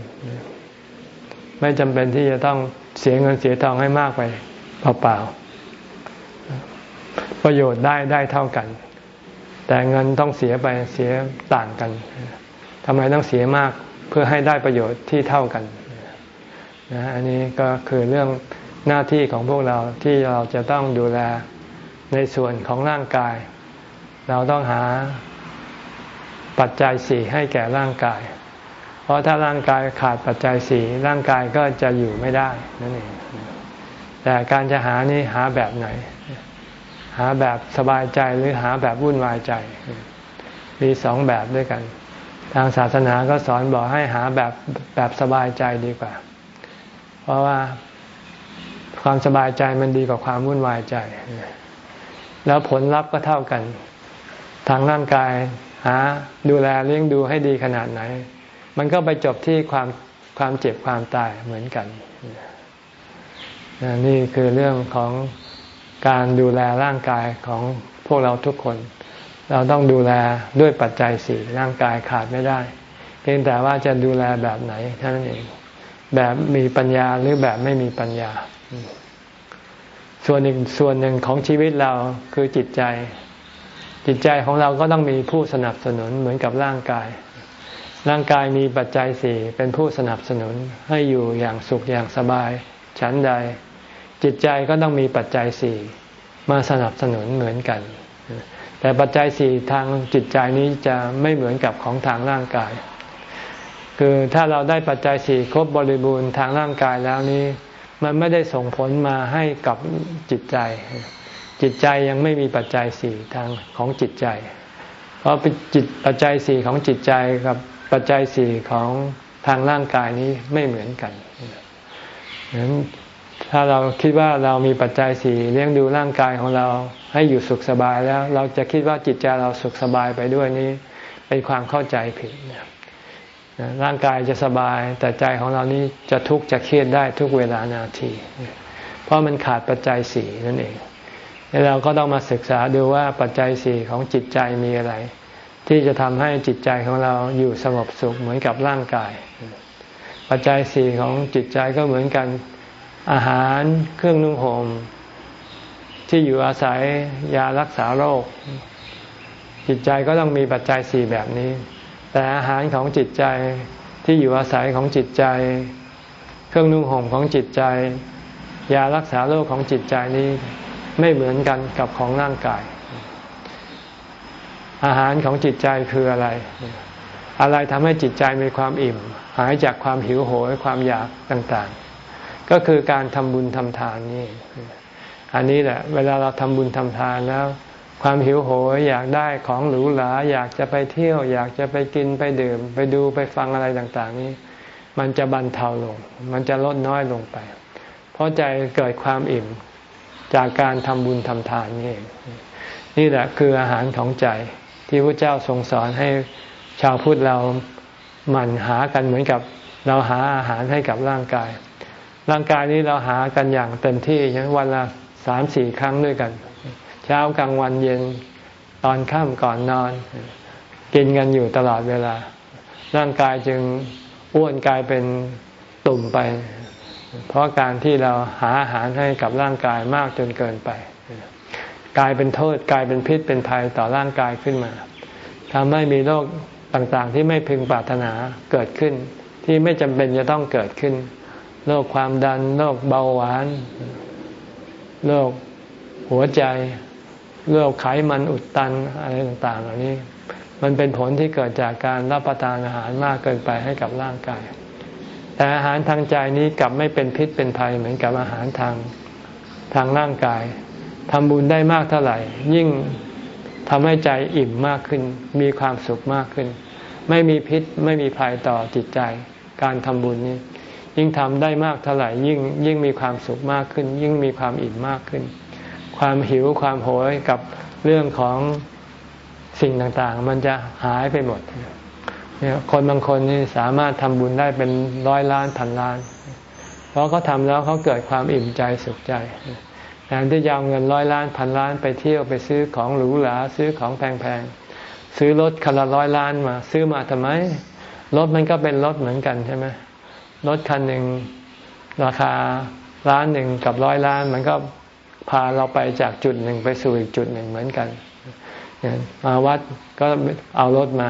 ไม่จำเป็นที่จะต้องเสียเงินเสียทองให้มากไปเปล่าๆ ประโยชน์ได้ได้เท่ากัน แต่เงินต้องเสียไปเสียต่างกันทำไมต้องเสียมากเพื่อให้ได้ประโยชน์ที่เท่ากันนะอันนี้ก็คือเรื่องหน้าที่ของพวกเราที่เราจะต้องดูแลในส่วนของร่างกาย เราต้องหาปัจจัยสี่ให้แก่ร่างกาย เพราะถ้าร่างกายขาดปัจจัยสี่ร่างกายก็จะอยู่ไม่ได้นั่นเองแต่การจะหานี่หาแบบไหน หาแบบสบายใจหรือหาแบบวุ่นวายใจ มีสองแบบด้วยกัน ทางศาสนาก็สอนบอกให้หาแบบแบบสบายใจดีกว่า เพราะว่าความสบายใจมันดีกว่าความวุ่นวายใจ แล้วผลลัพธ์ก็เท่ากัน ทางร่างกายหาดูแลเลี้ยงดูให้ดีขนาดไหน มันก็ไปจบที่ความความเจ็บความตายเหมือนกัน นี่คือเรื่องของ การดูแลร่างกายของพวกเราทุกคน เราต้องดูแลด้วยปัจจัยสี่ร่างกายขาดไม่ได้ เพียงแต่ว่าจะดูแลแบบไหนเท่านั้นเอง แบบมีปัญญาหรือแบบไม่มีปัญญา ส่วนหนึ่งส่วนหนึ่งของชีวิตเราคือจิตใจ จิตใจของเราก็ต้องมีผู้สนับสนุนเหมือนกับร่างกาย ร่างกายมีปัจจัยสี่เป็นผู้สนับสนุนให้อยู่อย่างสุขอย่างสบาย ฉันใด จิตใจก็ต้องมีปัจจัยสี่มาสนับสนุนเหมือนกัน แต่ปัจจัยสี่ทางจิตใจนี้จะไม่เหมือนกับของทางร่างกาย คือถ้าเราได้ปัจจัยสี่ครบบริบูรณ์ทางร่างกายแล้วนี้ มันไม่ได้ส่งผลมาให้กับจิตใจ จิตใจยังไม่มีปัจจัยสี่ทางของจิตใจ เพราะจิตปัจจัยสี่ของจิตใจกับปัจจัยสี่ของทางร่างกายนี้ไม่เหมือนกันฉะนั้น ถ้าเราคิดว่าเรามีปัจจัยสี่เลี้ยงดูร่างกายของเราให้อยู่สุขสบายแล้ว เราจะคิดว่าจิตใจเราสุขสบายไปด้วยนี้เป็นความเข้าใจผิดร่างกายจะสบาย แต่ใจของเรานี้จะทุกข์จะเครียดได้ทุกเวลานาที เพราะมันขาดปัจจัยสี่นั่นเองแล้วเราก็ต้องมาศึกษาดูว่าปัจจัยสี่ของจิตใจมีอะไร ที่จะทำให้จิตใจของเราอยู่สงบสุขเหมือนกับร่างกาย ปัจจัยสี่ของจิตใจก็เหมือนกัน อาหารเครื่องนุ่งห่มที่อยู่อาศัยยารักษาโรค จิตใจก็ต้องมีปัจจัยสี่แบบนี้ แต่อาหารของจิตใจที่อยู่อาศัยของจิตใจ เครื่องนุ่งห่มของจิตใจ ยารักษาโรคของจิตใจนี้ไม่เหมือนกันกับของร่างกาย อาหารของจิตใจคืออะไร อะไรทำให้จิตใจมีความอิ่ม หายจากความหิวโหยความอยากต่างๆ ก็คือการทำบุญทำทานนี่ อันนี้แหละ เวลาเราทำบุญทำทานแล้ว ความหิวโหยอยากได้ของหรูหราอยากจะไปเที่ยว อยากจะไปกินไปดื่ม ไปดูไปฟังอะไรต่าง ๆ นี้ มันจะบรรเทาลง มันจะลดน้อยลงไป เพราะใจเกิดความอิ่มจากการทำบุญทำทานนี่เองนี่แหละคืออาหารของใจที่พระเจ้าทรงสอนให้ชาวพุทธเราหมั่นหากันเหมือนกับเราหาอาหารให้กับร่างกาย ร่างกายนี้เราหากันอย่างเต็มที่อย่างวันละสามสี่ครั้งด้วยกัน เช้ากลางวันเย็นตอนค่ำก่อนนอน กินกันอยู่ตลอดเวลา ร่างกายจึงอ้วนกลายเป็นตุ่มไป เพราะการที่เราหาอาหารให้กับร่างกายมากจนเกินไป กลายเป็นโทษกลายเป็นพิษเป็นภัยต่อร่างกายขึ้นมาทำให้มีโรคต่างๆที่ไม่พึงปรารถนาเกิดขึ้น ที่ไม่จำเป็นจะต้องเกิดขึ้น โรคความดันโรคเบาหวานโรคหัวใจโรคไขมันอุดตันอะไรต่างๆเหล่านี้ มันเป็นผลที่เกิดจากการรับประทานอาหารมากเกินไปให้กับร่างกาย แต่อาหารทางใจนี้กลับไม่เป็นพิษเป็นภัยเหมือนกับอาหารทางทางร่างกายทำบุญได้มากเท่าไหร่ ยิ่งทำให้ใจอิ่มมากขึ้น มีความสุขมากขึ้น ไม่มีพิษไม่มีภัยต่อจิตใจ การทำบุญนี้ ยิ่งทำได้มากเท่าไหร่ยิ่งยิ่งมีความสุขมากขึ้น ยิ่งมีความอิ่มมากขึ้น ความหิวความโหยกับเรื่องของสิ่งต่างๆ มันจะหายไปหมดเนี่ยคนบางคนนี่สามารถทำบุญได้เป็นร้อยล้านพันล้าน เพราะเขาทาแล้วเขาเกิดความอิ่มใจสุขใจแทนที่จะเอาเงินร้อยล้านพันล้านไปเที่ยวไปซื้อของหรูหราซื้อของแพงๆซื้อรถคันละร้อยล้านมา ซื้อมาทำไมรถมันก็เป็นรถเหมือนกันใช่ไหม รถคันหนึ่งราคาล้านหนึ่งกับร้อยล้าน มันก็พาเราไปจากจุดหนึ่งไปสู่อีกจุดหนึ่งเหมือนกันมาวัดก็เอารถมา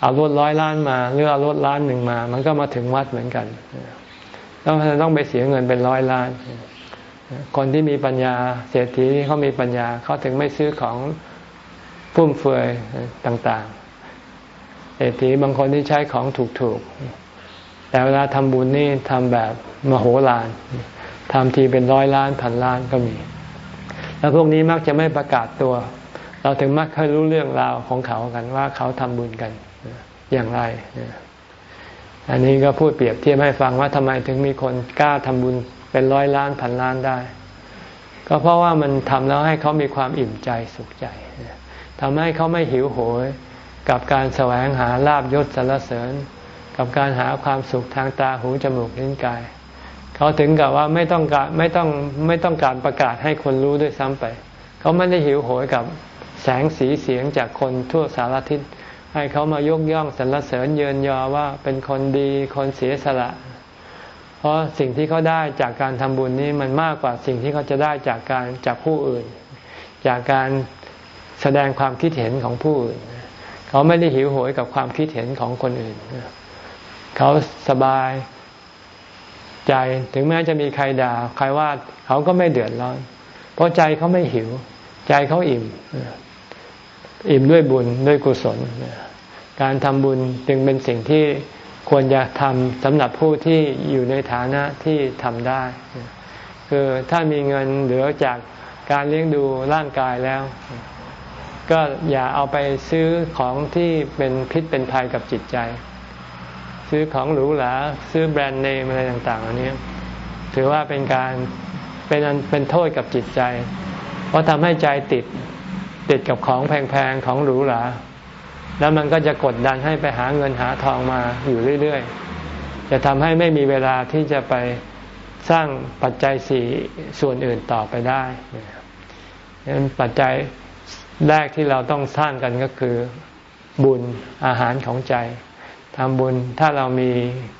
เอารถร้อยล้านมาหรือเอารถล้านหนึ่งมา มันก็มาถึงวัดเหมือนกันต้องต้องไปเสียเงินเป็นร้อยล้าน คนที่มีปัญญาเศรษฐีเขามีปัญญาเขาถึงไม่ซื้อของฟุ่มเฟือยต่างๆเศรษฐีบางคนที่ใช้ของถูกๆ แต่เวลาทำบุญนี่ทำแบบมโหฬารทำทีเป็นร้อยล้านพันล้านก็มี แล้วพวกนี้มักจะไม่ประกาศตัว เราถึงมักค่อยรู้เรื่องราวของเขากันว่าเขาทำบุญกันอย่างไร อันนี้ก็พูดเปรียบเทียบให้ฟังว่าทำไมถึงมีคนกล้าทำบุญเป็นร้อยล้านพันล้านได้ ก็เพราะว่ามันทำแล้วให้เขามีความอิ่มใจสุขใจทำให้เขาไม่หิวโหยกับการแสวงหาลาบยศสรรเสริญ กับการหาความสุขทางตาหูจมูกลิ้นกาย เขาถึงกับว่าไม่ต้องการไม่ต้องไม่ต้องการประกาศให้คนรู้ด้วยซ้ำไป เขาไม่ได้หิวโหยกับแสงสีเสียงจากคนทั่วสารทิศให้เขามายกย่องสรรเสริญเยินยอว่าเป็นคนดีคนเสียสละ เพราะสิ่งที่เขาได้จากการทำบุญนี้มันมากกว่าสิ่งที่เขาจะได้จากการจากผู้อื่น จากการแสดงความคิดเห็นของผู้อื่น เขาไม่ได้หิวโหยกับความคิดเห็นของคนอื่น เขาสบายใจถึงแม้จะมีใครด่าใครว่าเขาก็ไม่เดือดร้อน เพราะใจเขาไม่หิว ใจเขาอิ่ม อิ่มด้วยบุญด้วยกุศล การทำบุญจึงเป็นสิ่งที่ควรจะทำสำหรับผู้ที่อยู่ในฐานะที่ทำได้ คือถ้ามีเงินเหลือจากการเลี้ยงดูร่างกายแล้ว ก็อย่าเอาไปซื้อของที่เป็นพิษเป็นภัยกับจิตใจ ซื้อของหรูหราซื้อแบรนด์เนมอะไรต่างๆอันนี้ถือว่าเป็นการเป็นเป็นโทษกับจิตใจ เพราะทำให้ใจติดติดกับของแพงๆของหรูหราแล้วมันก็จะกดดันให้ไปหาเงินหาทองมาอยู่เรื่อยๆ จะทำให้ไม่มีเวลาที่จะไปสร้างปัจจัยสี่ส่วนอื่นต่อไปได้ดังนั้นปัจจัยแรกที่เราต้องสร้างกันก็คือบุญอาหารของใจ ทำบุญถ้าเรามี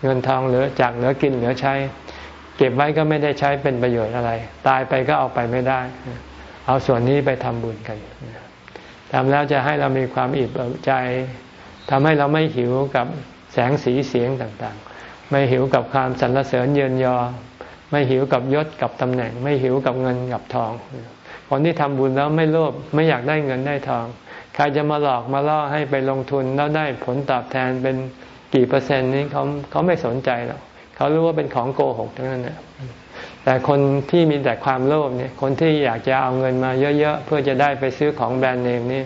เงินทองเหลือจากเหลือกินเหลือใช้ เก็บไว้ก็ไม่ได้ใช้เป็นประโยชน์อะไร ตายไปก็เอาไปไม่ได้ เอาส่วนนี้ไปทำบุญกันทำแล้วจะให้เรามีความอิ่มใจทำให้เราไม่หิวกับแสงสีเสียงต่างๆ ไม่หิวกับความสรรเสริญเยินยอ ไม่หิวกับยศกับตำแหน่ง ไม่หิวกับเงินกับทองคนที่ทำบุญแล้วไม่โลภไม่อยากได้เงินได้ทอง ใครจะมาหลอกมาล่อให้ไปลงทุนแล้วได้ผลตอบแทนเป็น กี่เปอร์เซ็นต์นี้เขาเขาไม่สนใจหรอกเขารู้ว่าเป็นของโกหกทั้งนั้นนะแต่คนที่มีแต่ความโลภเนี่ย คนที่อยากจะเอาเงินมาเยอะ ๆ เพื่อจะได้ไปซื้อของแบรนด์เนมนี่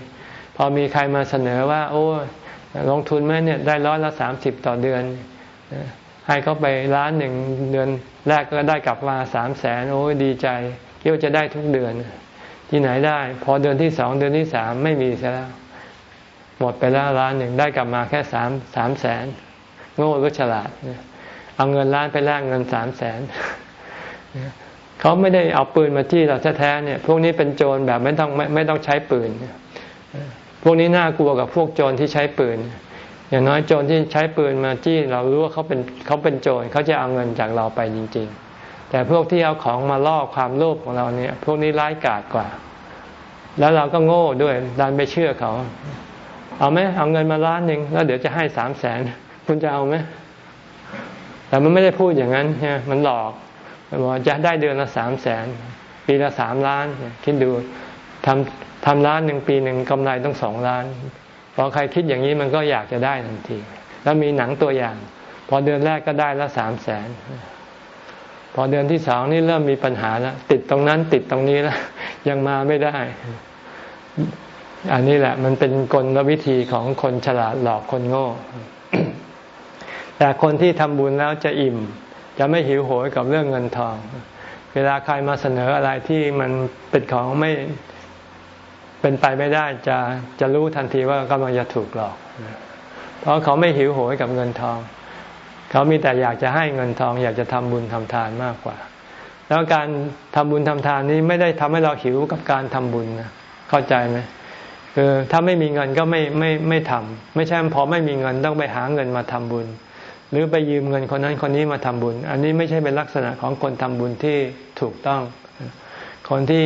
พอมีใครมาเสนอว่า โอ้ลงทุนไหมเนี่ยได้ร้อยละสามสิบต่อเดือน ให้เขาไปล้านหนึ่งเดือนแรกก็ได้กลับมาสามแสนโอ้ยดีใจเกี่ยวจะได้ทุกเดือน ที่ไหนได้ พอเดือนที่สองเดือนที่สามไม่มีซะแล้ว หมดไปแล้วล้านหนึ่งได้กลับมาแค่สามสามแสนโง่หรือฉลาดเอาเงินล้านไปแลกเงินสามแสนเขาไม่ได้เอาปืนมาจี้เราแท้ๆเนี่ย พวกนี้เป็นโจรแบบไม่ต้องไม่ไม่ต้องใช้ปืนพวกนี้น่ากลัวกับพวกโจรที่ใช้ปืน อย่างน้อยโจรที่ใช้ปืนมาจี้เรารู้ว่าเขาเป็นเขาเป็นโจรเขาจะเอาเงินจากเราไปจริง ๆ แต่พวกที่เอาของมาล่อความโลภของเราเนี่ย พวกนี้ร้ายกาจกว่า แล้วเราก็โง่ด้วยดันไปเชื่อเขา เอาไหมเอาเงินมาล้านหนึ่งแล้วเดี๋ยวจะให้สามแสนคุณจะเอาไหมแต่มันไม่ได้พูดอย่างนั้นใช่มันหลอกบอกจะได้เดือนละสามแสนปีละสามล้านคิดดูทำทำล้านหนึ่งปีหนึ่งกำไรต้องสองล้านพอใครคิดอย่างนี้มันก็อยากจะได้ทันที แล้วมีหนังตัวอย่าง พอเดือนแรกก็ได้ละสามแสนพอเดือนที่สองนี่เริ่มมีปัญหาแล้วติดตรงนั้นติดตรงนี้แล้วยังมาไม่ได้ อันนี้แหละมันเป็นกลวิธีของคนฉลาดหลอกคนโง่ แต่คนที่ทำบุญแล้วจะอิ่ม จะไม่หิวโหยกับเรื่องเงินทอง เวลาใครมาเสนออะไรที่มันเป็นของไม่เป็นไปไม่ได้จะจะรู้ทันทีว่ากำลังจะถูกหลอก เพราะเขาไม่หิวโหยกับเงินทอง เขามีแต่อยากจะให้เงินทอง อยากจะทำบุญทำทานมากกว่า แล้วการทำบุญทำทานนี้ไม่ได้ทำให้เราหิวกับการทำบุญนะเข้าใจไหม คือถ้าไม่มีเงินก็ไม่ไม่ไม่ทำไม่ใช่พอไม่มีเงินต้องไปหาเงินมาทำบุญ หรือไปยืมเงินคนนั้นคนนี้มาทำบุญ อันนี้ไม่ใช่เป็นลักษณะของคนทำบุญที่ถูกต้อง คนที่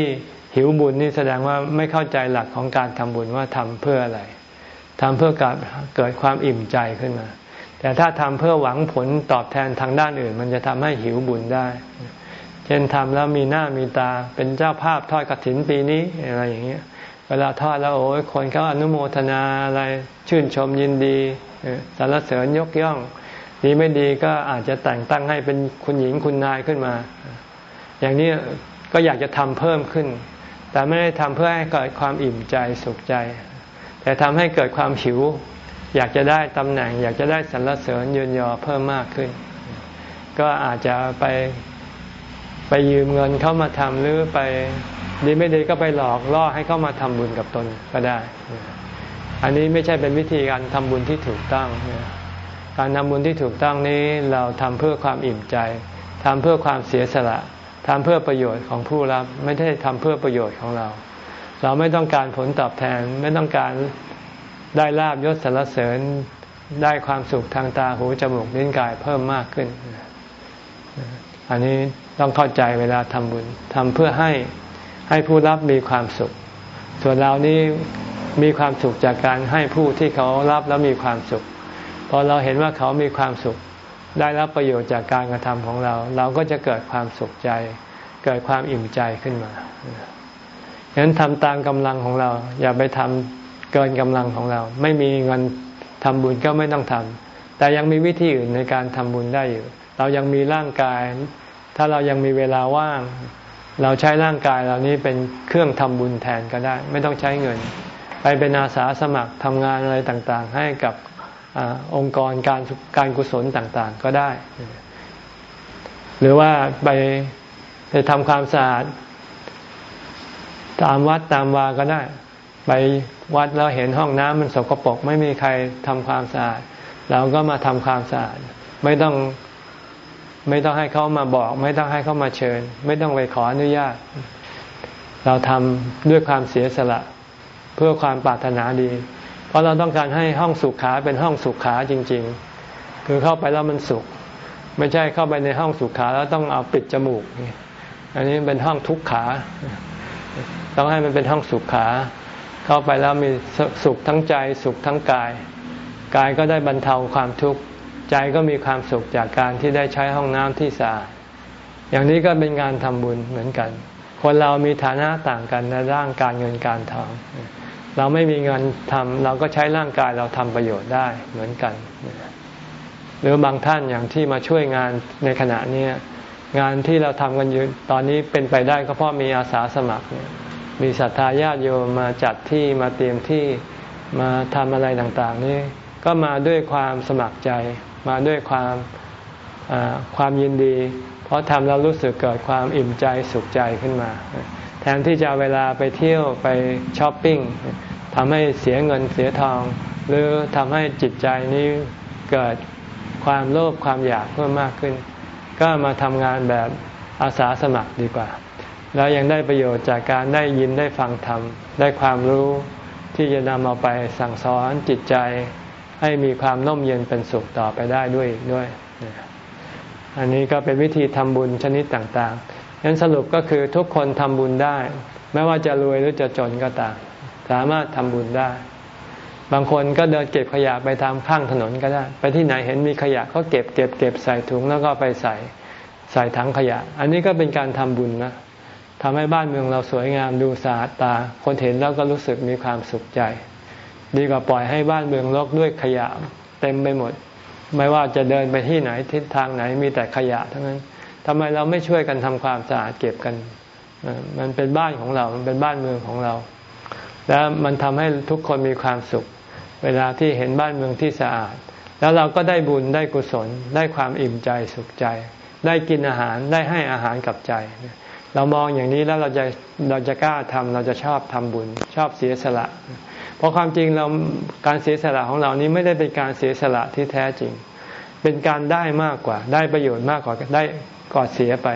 หิวบุญนี่แสดงว่าไม่เข้าใจหลักของการทำบุญว่าทำเพื่ออะไรทำเพื่อกเกิดความอิ่มใจขึ้นมา แต่ถ้าทำเพื่อหวังผลตอบแทนทางด้านอื่น มันจะทำให้หิวบุญได้ เช่นทำแล้วมีหน้ามีตาเป็นเจ้าภาพทอดกระถินปีนี้อะไรอย่างเงี้ย เวลาทอดแล้วโอ้ยคนเขาอนุโมทนาอะไรชื่นชมยินดีสรรเสริญยกย่องดีไม่ดีก็อาจจะแต่งตั้งให้เป็นคุณหญิงคุณนายขึ้นมา อย่างนี้ก็อยากจะทำเพิ่มขึ้น แต่ไม่ได้ทำเพื่อให้เกิดความอิ่มใจสุขใจ แต่ทำให้เกิดความหิว อยากจะได้ตำแหน่ง อยากจะได้สรรเสริญยืนยอเพิ่มมากขึ้น ก็อาจจะไปไปยืมเงินเข้ามาทำหรือไป ดีไม่ดีก็ไปหลอกล่อให้เข้ามาทำบุญกับตนก็ได้ อันนี้ไม่ใช่เป็นวิธีการทำบุญที่ถูกต้อง การทำบุญที่ถูกต้องนี้เราทำเพื่อความอิ่มใจทำเพื่อความเสียสละทำเพื่อประโยชน์ของผู้รับ ไม่ได้ทำเพื่อประโยชน์ของเรา เราไม่ต้องการผลตอบแทนไม่ต้องการได้ลาบยศสรรเสริญได้ความสุขทางตาหูจมูกลิ้นกายเพิ่มมากขึ้น อันนี้ต้องเข้าใจเวลาทำบุญทำเพื่อให้ ให้ผู้รับมีความสุข ส่วนเรานี้มีความสุขจากการให้ผู้ที่เขารับแล้วมีความสุข พอเราเห็นว่าเขามีความสุข ได้รับประโยชน์จากการกระทำของเรา เราก็จะเกิดความสุขใจ เกิดความอิ่มใจขึ้นมาฉะนั้นทำตามกำลังของเรา อย่าไปทำเกินกำลังของเรา ไม่มีเงินทำบุญก็ไม่ต้องทำแต่ยังมีวิธีอื่นในการทำบุญได้อยู่ เรายังมีร่างกาย ถ้าเรายังมีเวลาว่าง เราใช้ร่างกายเรานี้เป็นเครื่องทำบุญแทนก็ได้ ไม่ต้องใช้เงิน ไปเป็นอาสาสมัครทำงานอะไรต่างๆ ให้กับอองค์กรการการกุศลต่างๆ ก็ได้ หรือว่าไปไปทำความสะอาดตามวัดตามวาก็ได้ ไปวัดแล้วเห็นห้องน้ำมันสกปรกไม่มีใครทำความสะอาด เราก็มาทำความสะอาด ไม่ต้อง ไม่ต้องให้เขามาบอก ไม่ต้องให้เขามาเชิญ ไม่ต้องไปขออนุญาต เราทำด้วยความเสียสละ เพื่อความปรารถนาดี เพราะเราต้องการให้ห้องสุขาเป็นห้องสุขาจริง ๆ คือเข้าไปแล้วมันสุข ไม่ใช่เข้าไปในห้องสุขาแล้วต้องเอาปิดจมูก อันนี้เป็นห้องทุกขา ต้องให้มันเป็นห้องสุขาเข้าไปแล้วมีสุขทั้งใจ สุขทั้งกาย กายก็ได้บรรเทาความทุกข์ ใจก็มีความสุขจากการที่ได้ใช้ห้องน้ำที่สะอาดอย่างนี้ก็เป็นการทำบุญเหมือนกัน คนเรามีฐานะต่างกันในร่างการเงินการทองเราไม่มีเงินทำเราก็ใช้ร่างกายเราทำประโยชน์ได้เหมือนกัน หรือบางท่านอย่างที่มาช่วยงานในขณะนี้งานที่เราทำกันอยู่ตอนนี้เป็นไปได้ก็เพราะมีอาสาสมัคร มีศรัทธาญาติโยมมาจัดที่มาเตรียมที่มาทำอะไรต่าง ๆ นี่ก็มาด้วยความสมัครใจ มาด้วยความความยินดี เพราะทำแล้วรู้สึกเกิดความอิ่มใจสุขใจขึ้นมา แทนที่จะเวลาไปเที่ยวไปช้อปปิ้งทำให้เสียเงินเสียทอง หรือทำให้จิตใจนี้เกิดความโลภความอยากเพิ่มมากขึ้น ก็มาทำงานแบบอาสาสมัครดีกว่า แล้วยังได้ประโยชน์จากการได้ยินได้ฟังธรรม ได้ความรู้ที่จะนำเอาไปสั่งสอนจิตใจ ให้มีความน่มเย็นเป็นสุขต่อไปได้ด้วยด้วย อันนี้ก็เป็นวิธีทำบุญชนิดต่างๆยันสรุปก็คือทุกคนทำบุญได้ ไม่ว่าจะรวยหรือจะจนก็ตาม สามารถทำบุญได้ บางคนก็เดินเก็บขยะไปตามข้างถนนก็ได้ ไปที่ไหนเห็นมีขยะก็เก็บเก็บเก็บใส่ถุงแล้วก็ไปใส่ใส่ถังขยะ อันนี้ก็เป็นการทำบุญนะทำให้บ้านเมืองเราสวยงามดูสะอาดตา คนเห็นแล้วก็รู้สึกมีความสุขใจ ดีกว่าปล่อยให้บ้านเมืองรกด้วยขยะเต็มไปหมด ไม่ว่าจะเดินไปที่ไหนทิศทางไหนมีแต่ขยะทั้งนั้นทำไมเราไม่ช่วยกันทำความสะอาดเก็บกัน มันเป็นบ้านของเรา มันเป็นบ้านเมืองของเรา แล้วมันทำให้ทุกคนมีความสุข เวลาที่เห็นบ้านเมืองที่สะอาด แล้วเราก็ได้บุญได้กุศล ได้ความอิ่มใจสุขใจ ได้กินอาหารได้ให้อาหารกับใจ เรามองอย่างนี้แล้วเราจะเราจะกล้าทำเราจะชอบทำบุญ ชอบเสียสละ เพราะความจริงเราการเสียสละของเรานี้ไม่ได้เป็นการเสียสละที่แท้จริง เป็นการได้มากกว่า ได้ประโยชน์มากกว่าได้ก่อนเสียไป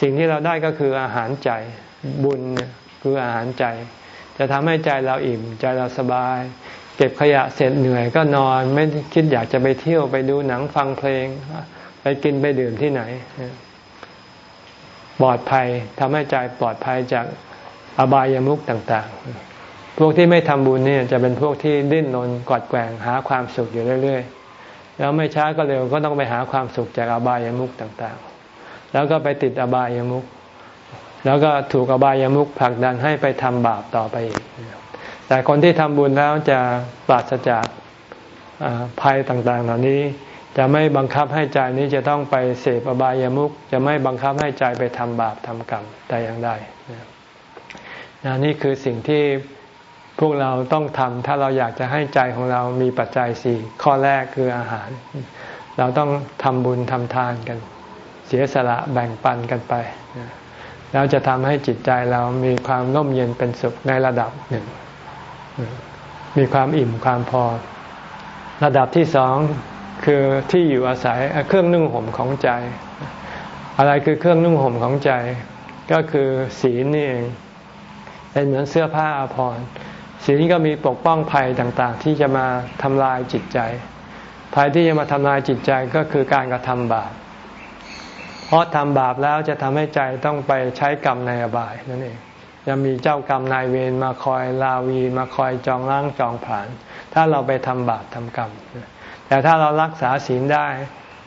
สิ่งที่เราได้ก็คืออาหารใจบุญคืออาหารใจ จะทำให้ใจเราอิ่ม ใจเราสบาย เก็บขยะเสร็จเหนื่อยก็นอน ไม่คิดอยากจะไปเที่ยวไปดูหนังฟังเพลง ไปกินไปดื่มที่ไหนปลอดภัยทำให้ใจปลอดภัยจากอบายามุขต่าง ๆ พวกที่ไม่ทำบุญเนี่ยจะเป็นพวกที่ดิ้นรนกอดแกงหาความสุขอยู่เรื่อย ๆ แล้วไม่ช้าก็เร็วก็ต้องไปหาความสุขจากอบายามุขต่างๆ แล้วก็ไปติดอบายามุขแล้วก็ถูกอบายามุขผลักดันให้ไปทำบาปต่อไปอีก แต่คนที่ทำบุญแล้วจะปราศจากภัยต่างๆ เหล่านี้จะไม่บังคับให้ใจนี้จะต้องไปเสพอบายามุขจะไม่บังคับให้ใจไปทำบาปทำกรรมแต่อย่างใดนนี่คือสิ่งที่ พวกเราต้องทำถ้าเราอยากจะให้ใจของเรามีปัจจัยสี่ข้อแรกคืออาหาร เราต้องทำบุญทำทานกัน เสียสละแบ่งปันกันไป แล้วจะทำให้จิตใจเรามีความร่มเย็นเป็นสุขในระดับหนึ่ง มีความอิ่มความพอ ระดับที่สองคือที่อยู่อาศัยเครื่องนุ่งห่มของใจ อะไรคือเครื่องนุ่งห่มของใจ ก็คือศีลนี่เองเป็นเหมือนเสื้อผ้าอาภรณ์ ศีลก็มีปกป้องภัยต่างๆ ที่จะมาทำลายจิตใจ ภัยที่จะมาทำลายจิตใจก็คือการกระทำบาป เพราะทำบาปแล้วจะทำให้ใจต้องไปใช้กรรมในอบายนั่นเองจะมีเจ้ากรรมนายเวรมาคอยลาวีมาคอยจองล้างจองผาน ถ้าเราไปทำบาปทำกรรม แต่ถ้าเรารักษาศีลได้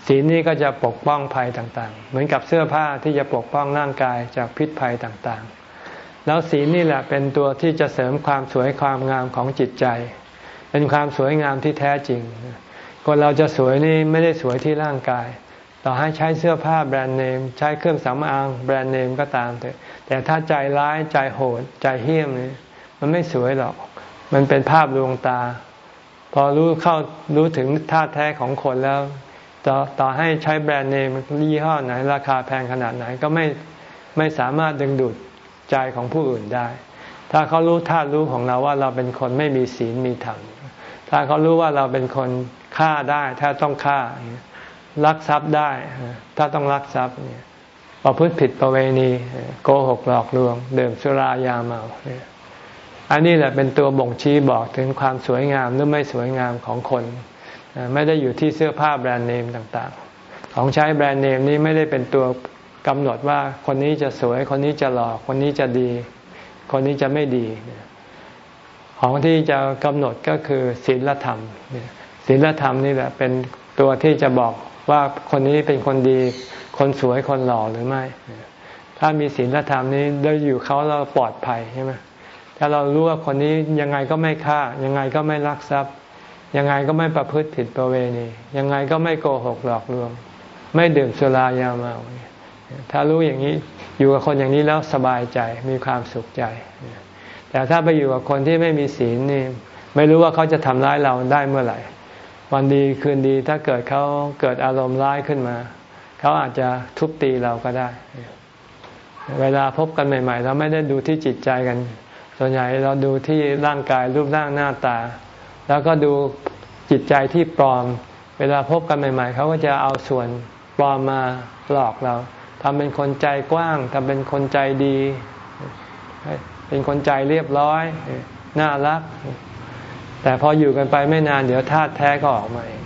ศีลนี้ก็จะปกป้องภัยต่างๆ เหมือนกับเสื้อผ้าที่จะปกป้องร่างกายจากพิษภัยต่างๆ แล้วศีลนี่แหละเป็นตัวที่จะเสริมความสวยความงามของจิตใจ เป็นความสวยงามที่แท้จริง คนเราจะสวยนี่ไม่ได้สวยที่ร่างกาย ต่อให้ใช้เสื้อผ้าแบรนด์เนม ใช้เครื่องสำอางแบรนด์เนมก็ตามเถอะแต่ถ้าใจร้ายใจโหด ใจเหี้ยมนี่มันไม่สวยหรอก มันเป็นภาพลวงตา พอรู้เข้ารู้ถึงท่าแท้ของคนแล้วต่อต่อให้ใช้แบรนด์เนมยี่ห้อไหน ราคาแพงขนาดไหนก็ไม่ไม่สามารถดึงดูด ใจของผู้อื่นได้ ถ้าเขารู้ท่ารู้ของเราว่าเราเป็นคนไม่มีศีลมีธรรมถ้าเขารู้ว่าเราเป็นคนฆ่าได้ ถ้าต้องฆ่าลักทรัพย์ได้ ถ้าต้องลักทรัพย์เนี่ยประพฤติผิดประเวณีโกหกหลอกลวงเดื่มสุรายาเมาอันนี้แหละเป็นตัวบ่งชี้บอกถึงความสวยงามหรือไม่สวยงามของคน ไม่ได้อยู่ที่เสื้อผ้าแบรนด์เนมต่างๆ ของใช้แบรนด์เนมนี้ไม่ได้เป็นตัว กำหนดว่าคนนี้จะสวย คนนี้จะหล่อคนนี้จะดี คนนี้จะไม่ดี ของที่จะกำหนดก็คือศีลธรรมศีลธรรมนี่แหละเป็นตัวที่จะบอกว่าคนนี้เป็นคนดี คนสวยคนหล่อหรือไม่ ถ้ามีศีลธรรมนี้เราอยู่เขาเราปลอดภัยใช่ไหมถ้าเรารู้ว่าคนนี้ยังไงก็ไม่ฆ่า ยังไงก็ไม่ลักทรัพย์ ยังไงก็ไม่ประพฤติผิดประเวณี ยังไงก็ไม่โกหกหลอกลวง ไม่ดื่มสุรายาเมา ถ้ารู้อย่างนี้อยู่กับคนอย่างนี้แล้วสบายใจมีความสุขใจ แต่ถ้าไปอยู่กับคนที่ไม่มีศีลนี่ไม่รู้ว่าเขาจะทำร้ายเราได้เมื่อไหร่ วันดีคืนดีถ้าเกิดเขาเกิดอารมณ์ร้ายขึ้นมา เขาอาจจะทุบตีเราก็ได้ เวลาพบกันใหม่ ๆ เราไม่ได้ดูที่จิตใจกัน ส่วนใหญ่เราดูที่ร่างกายรูปร่างหน้าตา แล้วก็ดูจิตใจที่ปลอม เวลาพบกันใหม่ ๆเขาก็จะเอาส่วนปลอมมาหลอกเรา ทำเป็นคนใจกว้างทำเป็นคนใจดี เป็นคนใจเรียบร้อย น่ารัก แต่พออยู่กันไปไม่นานเดี๋ยวธาตุแท้ก็ออกมาเอง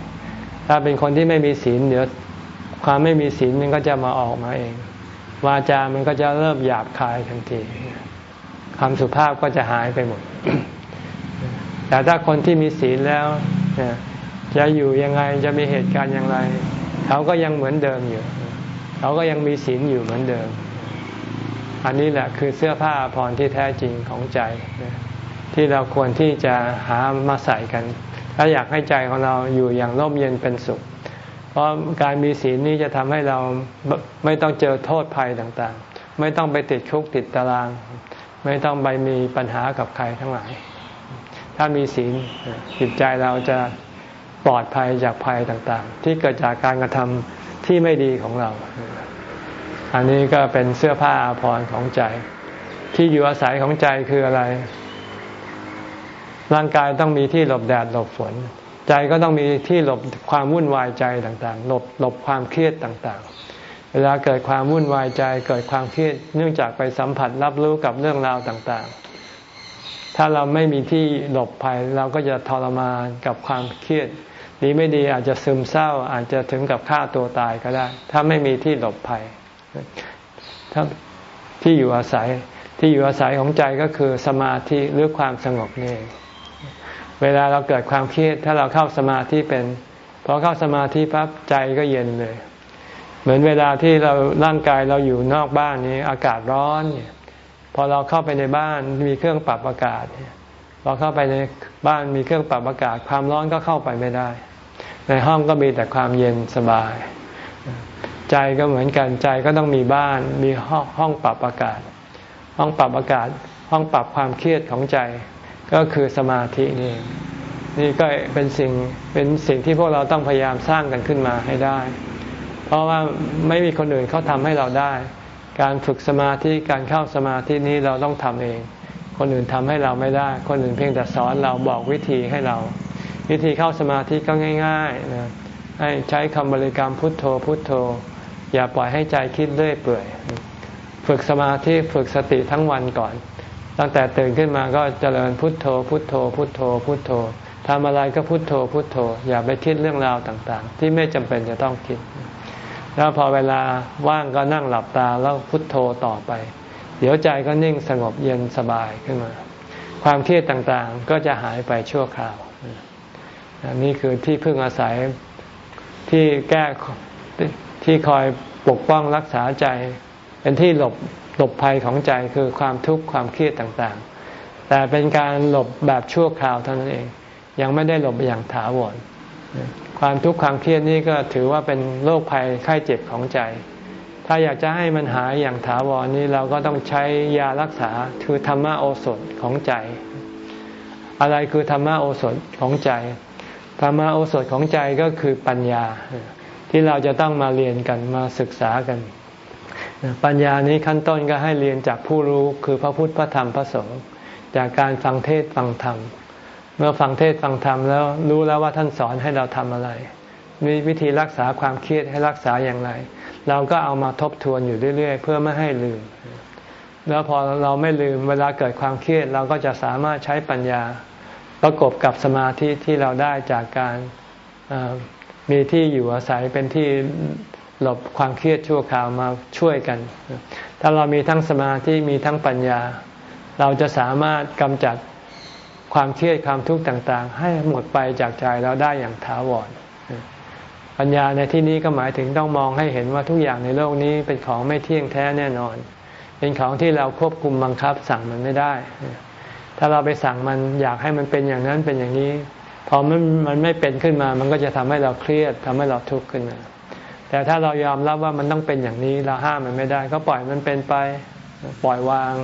ถ้าเป็นคนที่ไม่มีศีลเดี๋ยวความไม่มีศีลมันก็จะมาออกมาเอง วาจามันก็จะเริ่มหยาบคายทันทีคำสุภาพก็จะหายไปหมด แต่ถ้าคนที่มีศีลแล้วจะอยู่ยังไงจะมีเหตุการณ์อย่างไร เขาก็ยังเหมือนเดิมอยู่ เขาก็ยังมีศีลอยู่เหมือนเดิม อันนี้แหละคือเสื้อผ้าพรที่แท้จริงของใจ ที่เราควรที่จะหามาใส่กัน ถ้าอยากให้ใจของเราอยู่อย่างร่มเย็นเป็นสุข เพราะการมีศีลนี้จะทำให้เราไม่ต้องเจอโทษภัยต่างๆ ไม่ต้องไปติดคุกติดตาราง ไม่ต้องไปมีปัญหากับใครทั้งหลาย ถ้ามีศีลจิตใจเราจะปลอดภัยจากภัยต่างๆ ที่เกิดจากการกระทำ ที่ไม่ดีของเรา อันนี้ก็เป็นเสื้อผ้าอาภรณ์ของใจ ที่อยู่อาศัยของใจคืออะไร ร่างกายต้องมีที่หลบแดดหลบฝน ใจก็ต้องมีที่หลบความวุ่นวายใจต่างๆ หลบหลบความเครียดต่างๆ เวลาเกิดความวุ่นวายใจ เกิดความเครียดเนื่องจากไปสัมผัสรับรู้กับเรื่องราวต่างๆถ้าเราไม่มีที่หลบภัยเราก็จะทรมานกับความเครียด ดีไม่ดีอาจจะซึมเศร้าอาจจะถึงกับฆ่าตัวตายก็ได้ ถ้าไม่มีที่หลบภัยถ้าที่อยู่อาศัยที่อยู่อาศัยของใจก็คือสมาธิหรือความสงบนี่เองเวลาเราเกิดความเครียดถ้าเราเข้าสมาธิเป็นพอเข้าสมาธิปั๊บใจก็เย็นเลย เหมือนเวลาที่เราร่างกายเราอยู่นอกบ้านนี้ อากาศร้อนเนี่ยพอเราเข้าไปในบ้านมีเครื่องปรับอากาศพอเข้าไปในบ้านมีเครื่องปรับอากาศ ความร้อนก็เข้าไปไม่ได้ ในห้องก็มีแต่ความเย็นสบาย ใจก็เหมือนกันใจก็ต้องมีบ้านมีห้องห้องปรับอากาศ ห้องปรับอากาศ ห้องปรับความเครียดของใจ ก็คือสมาธินี่นี่ก็เป็นสิ่งเป็นสิ่งที่พวกเราต้องพยายามสร้างกันขึ้นมาให้ได้ เพราะว่าไม่มีคนอื่นเขาทำให้เราได้ การฝึกสมาธิการเข้าสมาธินี้เราต้องทำเอง คนอื่นทำให้เราไม่ได้ คนอื่นเพียงแต่สอนเราบอกวิธีให้เรา วิธีเข้าสมาธิก็ง่ายๆนะให้ใช้คำบริกรรมพุทโธพุทโธ อย่าปล่อยให้ใจคิดเรื่อยเปื่อย ฝึกสมาธิฝึกสติทั้งวันก่อน ตั้งแต่ตื่นขึ้นมาก็เจริญพุทโธ พุทโธ พุทโธ พุทโธทำอะไรก็พุทโธพุทโธ อย่าไปคิดเรื่องราวต่างๆ ที่ไม่จำเป็นจะต้องคิด แล้วพอเวลาว่างก็นั่งหลับตาแล้วพุทโธต่อไป เดี๋ยวใจก็นิ่งสงบเย็นสบายขึ้นมา ความเครียดต่างๆก็จะหายไปชั่วคราว นี่คือที่พึ่งอาศัยที่แก้ที่คอยปกป้องรักษาใจ เป็นที่หลบหลบภัยของใจคือความทุกข์ความเครียดต่างๆ แต่เป็นการหลบแบบชั่วคราวเท่านั้นเอง ยังไม่ได้หลบอย่างถาวรความทุกข์ความเครียดนี้ก็ถือว่าเป็นโรคภัยไข้เจ็บของใจ ถ้าอยากจะให้มันหายอย่างถาวรนี้เราก็ต้องใช้ยารักษาคือธรรมโอสถของใจ อะไรคือธรรมโอสถของใจ ธรรมโอสถของใจก็คือปัญญา ที่เราจะต้องมาเรียนกันมาศึกษากัน ปัญญานี้ขั้นต้นก็ให้เรียนจากผู้รู้คือพระพุทธพระธรรมพระสงฆ์จากการฟังเทศฟังธรรม เมื่อฟังเทศฟังธรรมแล้วรู้แล้วว่าท่านสอนให้เราทำอะไร มีวิธีรักษาความเครียดให้รักษาอย่างไร เราก็เอามาทบทวนอยู่เรื่อย ๆ เพื่อไม่ให้ลืม แล้วพอเราไม่ลืมเวลาเกิดความเครียดเราก็จะสามารถใช้ปัญญา ประกบกับสมาธิที่เราได้จากการมีที่อยู่อาศัยเป็นที่หลบความเครียดชั่วคราวมาช่วยกัน ถ้าเรามีทั้งสมาธิมีทั้งปัญญา เราจะสามารถกำจัดความเครียดความทุกข์ต่างๆ ให้หมดไปจากใจเราได้อย่างถาวร ปัญญาในที่นี้ก็หมายถึงต้องมองให้เห็นว่าทุกอย่างในโลกนี้เป็นของไม่เที่ยงแท้แน่นอน เป็นของที่เราควบคุมบังคับสั่งมันไม่ได้ ถ้าเราไปสั่งมันอยากให้มันเป็นอย่างนั้นเป็นอย่างนี้ พอมันมันไม่เป็นขึ้นมา มันก็จะทำให้เราเครียดทำให้เราทุกข์ขึ้นมา แต่ถ้าเรายอมรับว่ามันต้องเป็นอย่างนี้เราห้ามมันไม่ได้ ก็ปล่อยมันเป็นไป ปล่อยวาง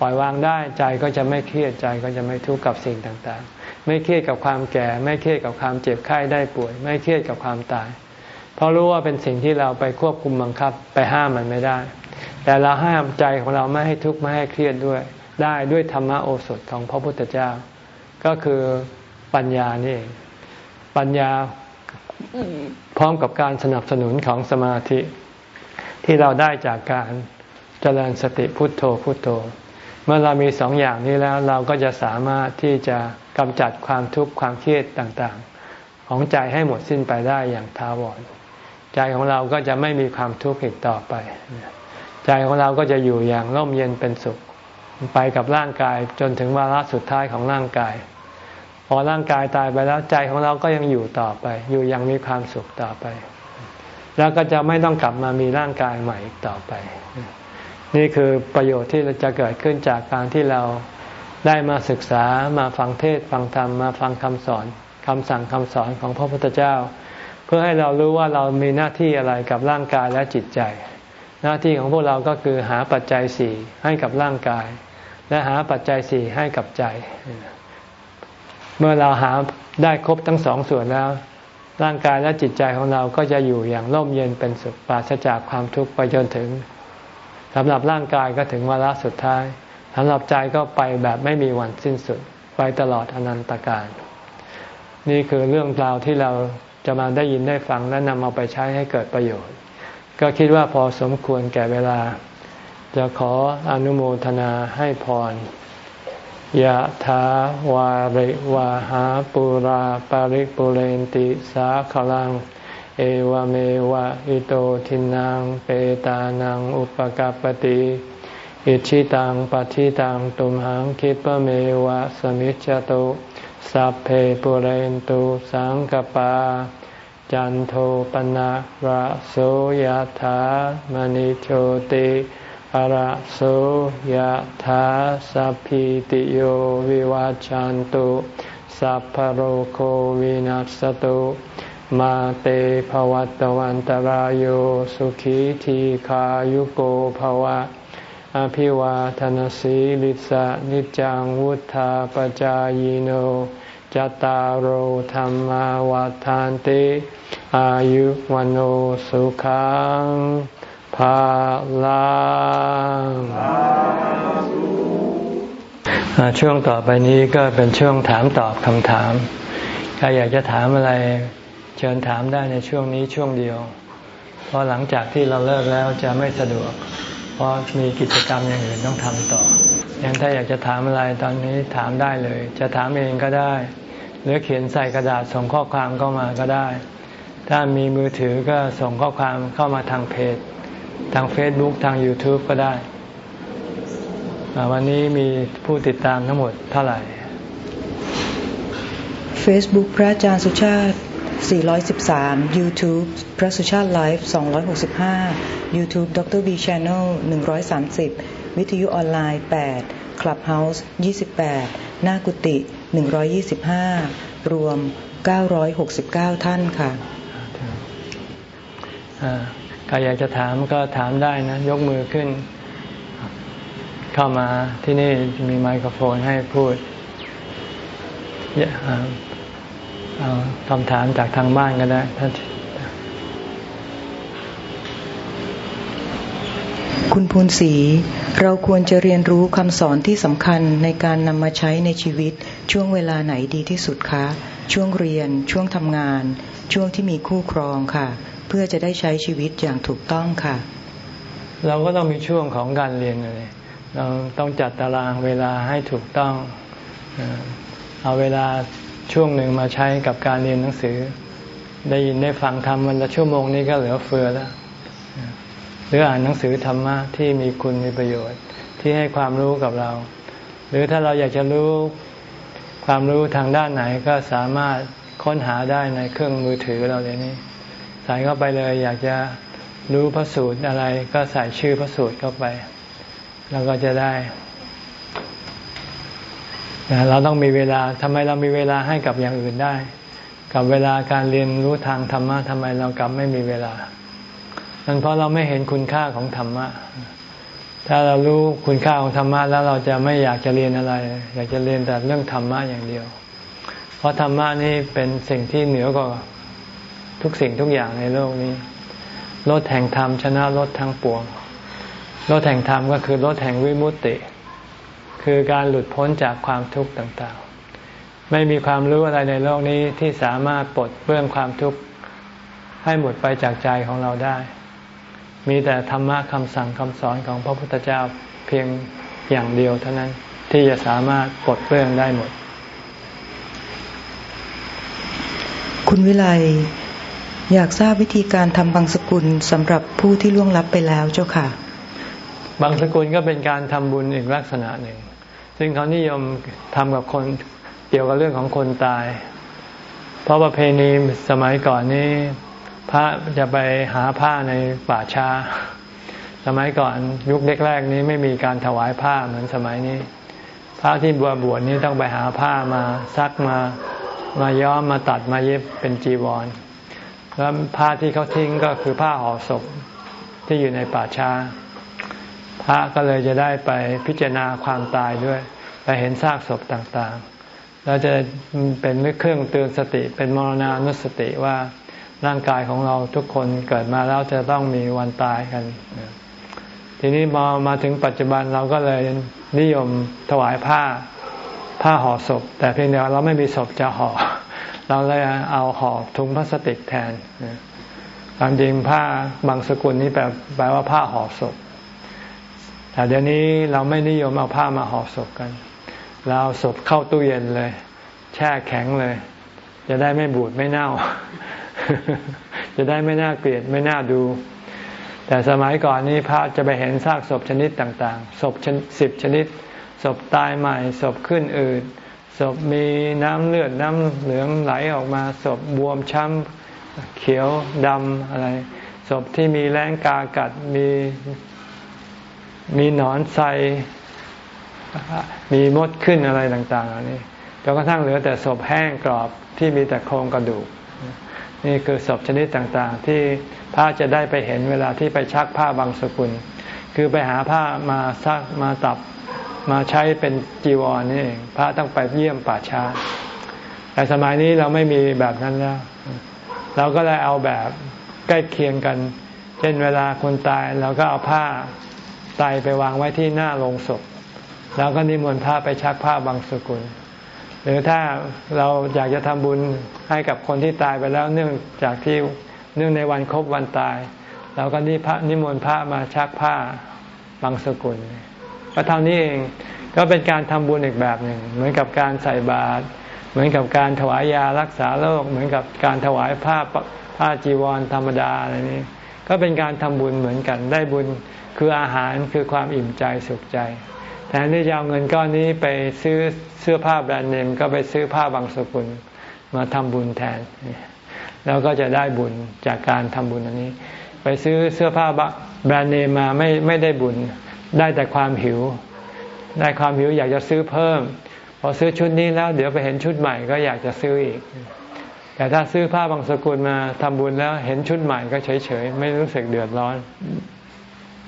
ปล่อยวางได้ใจก็จะไม่เครียดใจก็จะไม่ทุกข์กับสิ่งต่างๆ ไม่เครียดกับความแก่ ไม่เครียดกับความเจ็บไข้ได้ป่วย ไม่เครียดกับความตาย เพราะรู้ว่าเป็นสิ่งที่เราไปควบคุมบังคับไปห้ามมันไม่ได้ แต่เราห้ามใจของเราไม่ให้ทุกข์ไม่ให้เครียดด้วย ได้ด้วยธรรมโอสถของพระพุทธเจ้า ก็คือปัญญานี่ปัญญาพร้อมกับการสนับสนุนของสมาธิ ที่เราได้จากการเจริญสติพุทโธพุทโธ เมื่อเรามีสองอย่างนี้แล้วเราก็จะสามารถที่จะกำจัดความทุกข์ความเครียดต่างๆ ของใจให้หมดสิ้นไปได้อย่างทาวรใจของเราก็จะไม่มีความทุกข์อีกต่อไป ใจของเราก็จะอยู่อย่างร่มเย็นเป็นสุข ไปกับร่างกายจนถึงวาระสุดท้ายของร่างกาย พอร่างกายตายไปแล้วใจของเราก็ยังอยู่ต่อไป อยู่ยังมีความสุขต่อไป แล้วก็จะไม่ต้องกลับมามีร่างกายใหม่อีกต่อไป นี่คือประโยชน์ที่จะเกิดขึ้นจากการที่เราได้มาศึกษามาฟังเทศฟังธรรมมาฟังคำสอนคำสั่งคำสอนของพระพุทธเจ้า เพื่อให้เรารู้ว่าเรามีหน้าที่อะไรกับร่างกายและจิตใจ หน้าที่ของพวกเราก็คือหาปัจจัยสี่ให้กับร่างกาย และหาปัจจัยสี่ให้กับใจ เมื่อเราหาได้ครบทั้งสองส่วนแล้ว ร่างกายและจิตใจของเราก็จะอยู่อย่างร่มเย็นเป็นสุขปราศจากความทุกข์ไปจนถึงสำหรับร่างกายก็ถึงวาระสุดท้ายสำหรับใจก็ไปแบบไม่มีวันสิ้นสุด ไปตลอดอนันตการ นี่คือเรื่องราวที่เราจะมาได้ยินได้ฟังและนำเอาไปใช้ให้เกิดประโยชน์ ก็คิดว่าพอสมควรแก่เวลา จะขออนุโมทนาให้พรยะถาวาริวาหาปุราปาริปุเรนติสาขลัง เอวเมวะอิโตทินังเปตานังอุปกาปติอิชิตังปฏิตังตุมหังคิปเมวะสมิจจตุสัพเพปุเรนตุสังกปา จันโทปนะระโสยถามณิโชติ ระโสยธาสัพพิติโยวิวาจันตุสัพพโรโควินัสตุมาเตภวัตวันตารโยสุขีทีขายุโกภวะ อภิวาทนสีลิสะนิจังวุธาปจายโนจตารโหธรรมวาทานติ อายุวันโอสุขัง ภาลังช่วงต่อไปนี้ก็เป็นช่วงถามตอบคำถามใครอยากจะถามอะไรเชิญถามได้ในช่วงนี้ช่วงเดียว เพราะหลังจากที่เราเลิกแล้วจะไม่สะดวก เพราะมีกิจกรรมอย่างอื่นต้องทำต่อยังถ้าอยากจะถามอะไรตอนนี้ถามได้เลย จะถามเองก็ได้ หรือเขียนใส่กระดาษส่งข้อความเข้ามาก็ได้ ถ้ามีมือถือก็ส่งข้อความเข้ามาทางเพจ ทาง Facebook ทาง YouTube ก็ได้ วันนี้มีผู้ติดตามทั้งหมดเท่าไหร่ Facebook พระอาจารย์สุชาติ 413 YouTube พระสุชาติไลฟ์265 YouTube ดร B Channel 130 วิทยุออนไลน์ 8 Clubhouse 28 หน้ากุฏิ 125 รวม 969 ท่านค่ะใค รอยากจะถามก็ถามได้นะ ยกมือขึ้น เข้ามาที่นี่มีไมโครโฟนให้พูดเอาคำถามจากทางบ้านก็ได้ท่านคุณพูนศรีเราควรจะเรียนรู้คำสอนที่สำคัญในการนำมาใช้ในชีวิต ช่วงเวลาไหนดีที่สุดคะ ช่วงเรียน ช่วงทำงาน ช่วงที่มีคู่ครองค่ะ พื่อจะได้ใช้ชีวิตอย่างถูกต้องค่ะ เราก็ต้องมีช่วงของการเรียนเลยเราต้องจัดตารางเวลาให้ถูกต้องเอาเวลาช่วงหนึ่งมาใช้กับการเรียนหนังสือ ได้ยินได้ฟังทำวันละชั่วโมงนี้ก็เหลือเฟือแล้วหรืออ่านหนังสือธรรมะที่มีคุณมีประโยชน์ที่ให้ความรู้กับเรา หรือถ้าเราอยากจะรู้ความรู้ทางด้านไหนก็สามารถค้นหาได้ในเครื่องมือถือเราเลยนี้ ใส่เข้าไปเลย อยากจะรู้พระสูตรอะไร ก็ใส่ชื่อพระสูตรเข้าไปเราก็จะได้เราต้องมีเวลาทำไมเรามีเวลาให้กับอย่างอื่นได้ กับเวลาการเรียนรู้ทางธรรมะทำไมเรากลับไม่มีเวลานั่นเพราะเราไม่เห็นคุณค่าของธรรมะ ถ้าเรารู้คุณค่าของธรรมะแล้วเราจะไม่อยากจะเรียนอะไร อยากจะเรียนแต่เรื่องธรรมะอย่างเดียว เพราะธรรมะนี่เป็นสิ่งที่เหนือกว่า ทุกสิ่งทุกอย่างในโลกนี้ลดแห่งธรรมชนะลดทั้งปวงรถแห่งธรรมก็คือรถแห่งวิมุตติ คือการหลุดพ้นจากความทุกข์ต่างๆ ไม่มีความรู้อะไรในโลกนี้ที่สามารถปลดเปื้องความทุกข์ให้หมดไปจากใจของเราได้ มีแต่ธรรมะคำสั่งคำสอนของพระพุทธเจ้าเพียงอย่างเดียวเท่านั้นที่จะสามารถปลดเปื้องได้หมด คุณวิไล อยากทราบวิธีการทำบางสกุลสำหรับผู้ที่ล่วงลับไปแล้วเจ้าค่ะ บางสกุลก็เป็นการทำบุญอีกลักษณะหนึ่ง ซึ่งเขานิยมทำกับคนเกี่ยวกับเรื่องของคนตาย เพราะประเพณีสมัยก่อนนี้ พระจะไปหาผ้าในป่าช้า สมัยก่อนยุคแรกๆนี้ไม่มีการถวายผ้าเหมือนสมัยนี้ พระที่บวชบวชนี้ต้องไปหาผ้ามาซักมามาย้อมมาตัดมาเย็บเป็นจีวร แล้วผ้าที่เขาทิ้งก็คือผ้าห่อศพที่อยู่ในป่าช้า พระก็เลยจะได้ไปพิจารณาความตายด้วย ไปเห็นซากศพต่างๆเราจะเป็นเครื่องเตือนสติเป็นมรณานุสติว่าร่างกายของเราทุกคนเกิดมาแล้วจะต้องมีวันตายกัน ทีนี้มามาถึงปัจจุบันเราก็เลยนิยมถวายผ้าผ้าห่อศพ แต่เพียงเดียวเราไม่มีศพจะห่อ เราเลยเอาห่อถุงพลาสติกแทนความจริงผ้าบางสกุลนี้แปลแปลว่าผ้าห่อศพแต่เดี๋ยวนี้เราไม่นิยมเอาผ้ามาห่อศพกัน เราเอาศพเข้าตู้เย็นเลย แช่แข็งเลย จะได้ไม่บูดไม่เน่า จะได้ไม่น่าเกลียดไม่น่าดู แต่สมัยก่อนนี้พระจะไปเห็นซากศพชนิดต่าง ๆ ศพสิบชนิด ศพตายใหม่ ศพขึ้นอืด พมีน้ำเลือดน้ำเหลืองไหลออกมา ศพบวมช้ำเขียวดำอะไร ศพที่มีแรงกากัดมีมีหนอนใสมีมดขึ้นอะไรต่างๆนี่จนกระทั่งเหลือแต่ศพแห้งกรอบที่มีแต่โครงกระดูก นี่คือศพชนิดต่างๆ ที่พระจะได้ไปเห็นเวลาที่ไปชักผ้าบางสกุล คือไปหาผ้ามาซักมาตับ มาใช้เป็นจีวรนี่เองพระต้องไปเยี่ยมป่าช้า แต่สมัยนี้เราไม่มีแบบนั้นแล้ว เราก็เลยเอาแบบใกล้เคียงกัน เช่นเวลาคนตายเราก็เอาผ้าไตไปวางไว้ที่หน้าโลงศพเราก็นิมนต์พระไปชักผ้าบางสกุล หรือถ้าเราอยากจะทำบุญให้กับคนที่ตายไปแล้วเนื่องจากที่เนื่องในวันครบวันตาย เราก็นิพระนิมนต์พระมาชักผ้าบางสกุล ก็เท่านี้เองก็เป็นการทำบุญอีกแบบหนึ่ง เหมือนกับการใส่บาตรเหมือนกับการถวายยารักษาโรคเหมือนกับการถวายผ้าผ้าจีวรธรรมดาอะไรนี้ ก็เป็นการทำบุญเหมือนกันได้บุญคืออาหารคือความอิ่มใจสุขใจแทนที่จะเอาเงินก้อนนี้ไปซื้อเสื้อผ้าแบรนด์เนมก็ไปซื้อผ้าบางสกุลมาทำบุญแทน แล้วก็จะได้บุญจากการทำบุญอันนี้ ไปซื้อเสื้อผ้าแบรนด์เนมมาไม่ไม่ได้บุญ ได้แต่ความหิว ได้ความหิวอยากจะซื้อเพิ่ม พอซื้อชุดนี้แล้ว เดี๋ยวไปเห็นชุดใหม่ก็อยากจะซื้ออีก แต่ถ้าซื้อผ้าบางสกุลมาทำบุญแล้วเห็นชุดใหม่ก็เฉยๆ ไม่รู้สึกเดือดร้อน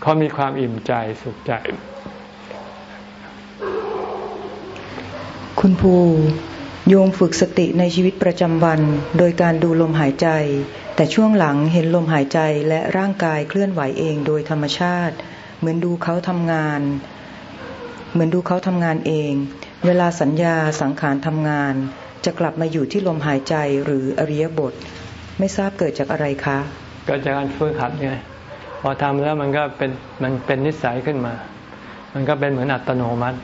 เขามีความอิ่มใจสุขใจ คุณภูโยมฝึกสติในชีวิตประจำวัน โดยการดูลมหายใจ แต่ช่วงหลังเห็นลมหายใจและร่างกายเคลื่อนไหวเองโดยธรรมชาติ เหมือนดูเขาทำงาน เหมือนดูเขาทำงานเอง เวลาสัญญาสังขารทำงาน จะกลับมาอยู่ที่ลมหายใจหรืออริยบท ไม่ทราบเกิดจากอะไรคะเกิดจากการฝึกหัดไงพอทำแล้วมันก็เป็นมันเป็นนิสัยขึ้นมา มันก็เป็นเหมือนอัตโนมัติ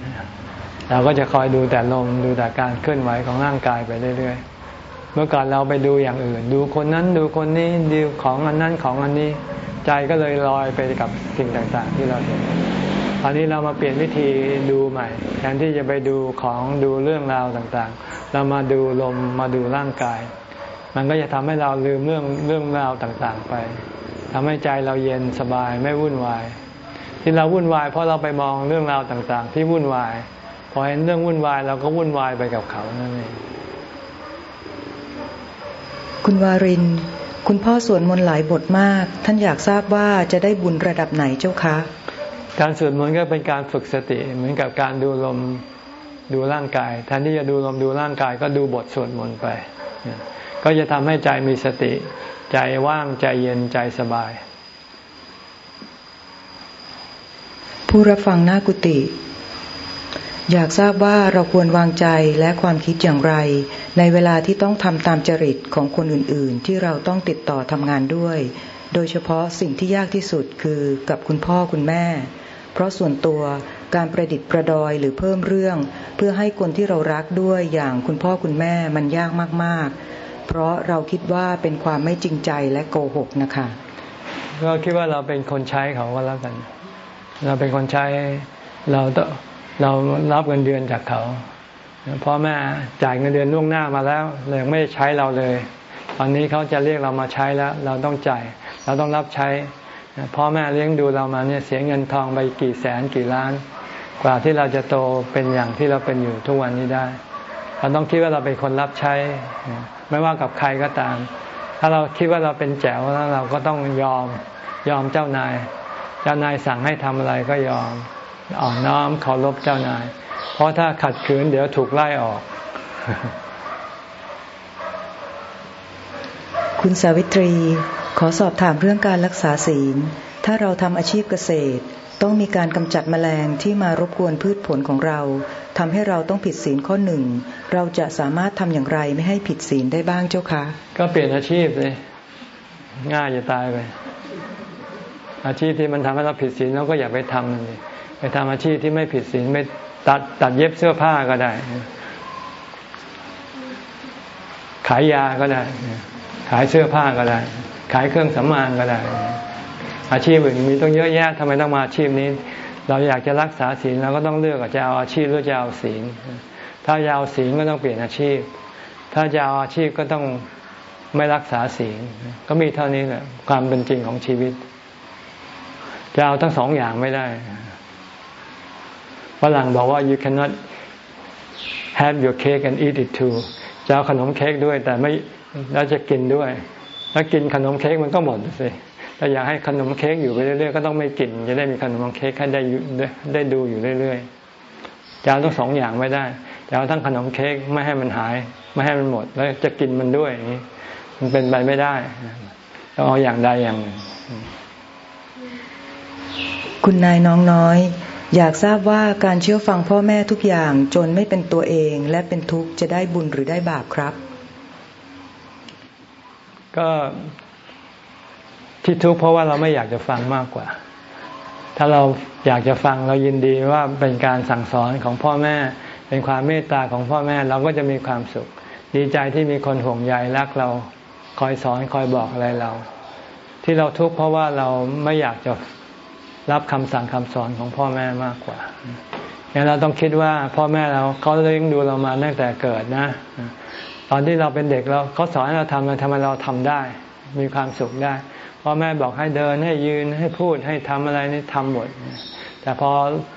เราก็จะคอยดูแต่ลมดูแต่การเคลื่อนไหวของร่างกายไปเรื่อยๆ เมื่อก่อนเราไปดูอย่างอื่น ดูคนนั้นดูคนนี้ดูของอันนั้นของอันนี้ ใจก็เลยลอยไปกับสิ่งต่างๆ ที่เราเห็นตอนนี้เรามาเปลี่ยนวิธีดูใหม่แทนที่จะไปดูของดูเรื่องราวต่างๆ เรามาดูลมมาดูร่างกาย มันก็จะทำให้เราลืมเรื่องเรื่องราวต่างๆไปทำให้ใจเราเย็นสบายไม่วุ่นวาย ที่เราวุ่นวายเพราะเราไปมองเรื่องราวต่างๆ ที่วุ่นวาย พอเห็นเรื่องวุ่นวายเราก็วุ่นวายไปกับเขานั่นเองคุณวาริน คุณพ่อสวดมนต์หลายบทมาก ท่านอยากทราบว่าจะได้บุญระดับไหนเจ้าคะ การสวดมนต์ก็เป็นการฝึกสติเหมือนกับการดูลมดูร่างกายแทนที่จะดูลมดูร่างกายก็ดูบทสวดมนต์ไป ก็จะทำให้ใจมีสติ ใจว่างใจเย็นใจสบาย ผู้รับฟังหน้ากุฏิ อยากทราบว่าเราควรวางใจและความคิดอย่างไร ในเวลาที่ต้องทำตามจริตของคนอื่น ๆ ที่เราต้องติดต่อทำงานด้วย โดยเฉพาะสิ่งที่ยากที่สุดคือกับคุณพ่อคุณแม่ เพราะส่วนตัวการประดิษฐ์ประดอยหรือเพิ่มเรื่อง เพื่อให้คนที่เรารักด้วยอย่างคุณพ่อคุณแม่มันยากมาก ๆ เพราะเราคิดว่าเป็นความไม่จริงใจและโกหกนะคะก็คิดว่าเราเป็นคนใช้เขาก็แล้วกัน เราเป็นคนใช้เราต้อง เรารับเงินเดือนจากเขาพ่อแม่จ่ายเงินเดือนล่วงหน้ามาแล้วเลยไม่ใช้เราเลย ตอนนี้เขาจะเรียกเรามาใช้แล้ว เราต้องจ่าย เราต้องรับใช้พ่อแม่เลี้ยงดูเรามาเนี่ยเสียเงินทองไปกี่แสนกี่ล้าน กว่าที่เราจะโตเป็นอย่างที่เราเป็นอยู่ทุกวันนี้ได้ เราต้องคิดว่าเราเป็นคนรับใช้ ไม่ว่ากับใครก็ตาม ถ้าเราคิดว่าเราเป็นแจ๋วแล้วเราก็ต้องยอมยอมเจ้านาย เจ้านายสั่งให้ทำอะไรก็ยอม อ่อนน้อมเคารพเจ้านาย เพราะถ้าขัดขืนเดี๋ยวถูกไล่ออก คุณสาวิตรี ขอสอบถามเรื่องการรักษาศีล ถ้าเราทำอาชีพเกษตร ต้องมีการกำจัดแมลงที่มารบกวนพืชผลของเราทำให้เราต้องผิดศีลข้อหนึ่ง เราจะสามารถทำอย่างไรไม่ให้ผิดศีลได้บ้างเจ้าคะ ก็เปลี่ยนอาชีพเลยง่ายจะตายไปอาชีพที่มันทำให้เราผิดศีลเราก็อย่าไปทำมันเลย ไปทำอาชีพที่ไม่ผิดศีลไม่ตัดตัดเย็บเสื้อผ้าก็ได้ ขายยาก็ได้ ขายเสื้อผ้าก็ได้ ขายเครื่องสำอางก็ได้ อาชีพอื่นมีต้องเยอะแยะทำไมต้องมาอาชีพนี้ เราอยากจะรักษาศีลเราก็ต้องเลือกจะเอาอาชีพหรือจะเอาศีล ถ้าจะเอาศีลก็ต้องเปลี่ยนอาชีพ ถ้าจะเอาอาชีพก็ต้องไม่รักษาศีลก็มีเท่านี้แหละความเป็นจริงของชีวิต จะเอาทั้งสองอย่างไม่ได้ ฝรั่งบอกว่า you cannot have your cake and eat it too จะเอาขนมเค้กด้วย แต่ไม่แล้วจะกินด้วย แล้วกินขนมเค้กมันก็หมดสิถ้าอยากให้ขนมเค้กอยู่ไปเรื่อยๆก็ต้องไม่กิน จะได้มีขนมเค้กให้ได้ได้ดูอยู่เรื่อยๆจะเอาทั้งสองอย่างไม่ได้จะเอาทั้งขนมเค้กไม่ให้มันหาย ไม่ให้มันหมด แล้วจะกินมันด้วยอย่างนี้มันเป็นไปไม่ได้ต้องเอาอย่างใดอย่างหนึ่งคุณนายน้องน้อย อยากทราบว่าการเชื่อฟังพ่อแม่ทุกอย่างจนไม่เป็นตัวเองและเป็นทุกข์จะได้บุญหรือได้บาปครับ ก็ที่ทุกข์เพราะว่าเราไม่อยากจะฟังมากกว่า ถ้าเราอยากจะฟังเรายินดีว่าเป็นการสั่งสอนของพ่อแม่ เป็นความเมตตาของพ่อแม่เราก็จะมีความสุข ดีใจที่มีคนห่วงใยรักเราคอยสอนคอยบอกอะไรเรา ที่เราทุกข์เพราะว่าเราไม่อยากจะ รับคำสั่งคำสอนของพ่อแม่มากกว่าเนี่ยเราต้องคิดว่าพ่อแม่เราเขาเลี้ยงดูเรามาตั้งแต่เกิดนะ ตอนที่เราเป็นเด็กเราเขาสอนให้เราทำเราทำไมเราทำได้ มีความสุขได้พ่อแม่บอกให้เดินให้ยืนให้พูดให้ทำอะไรนี่ทำหมด แต่พอ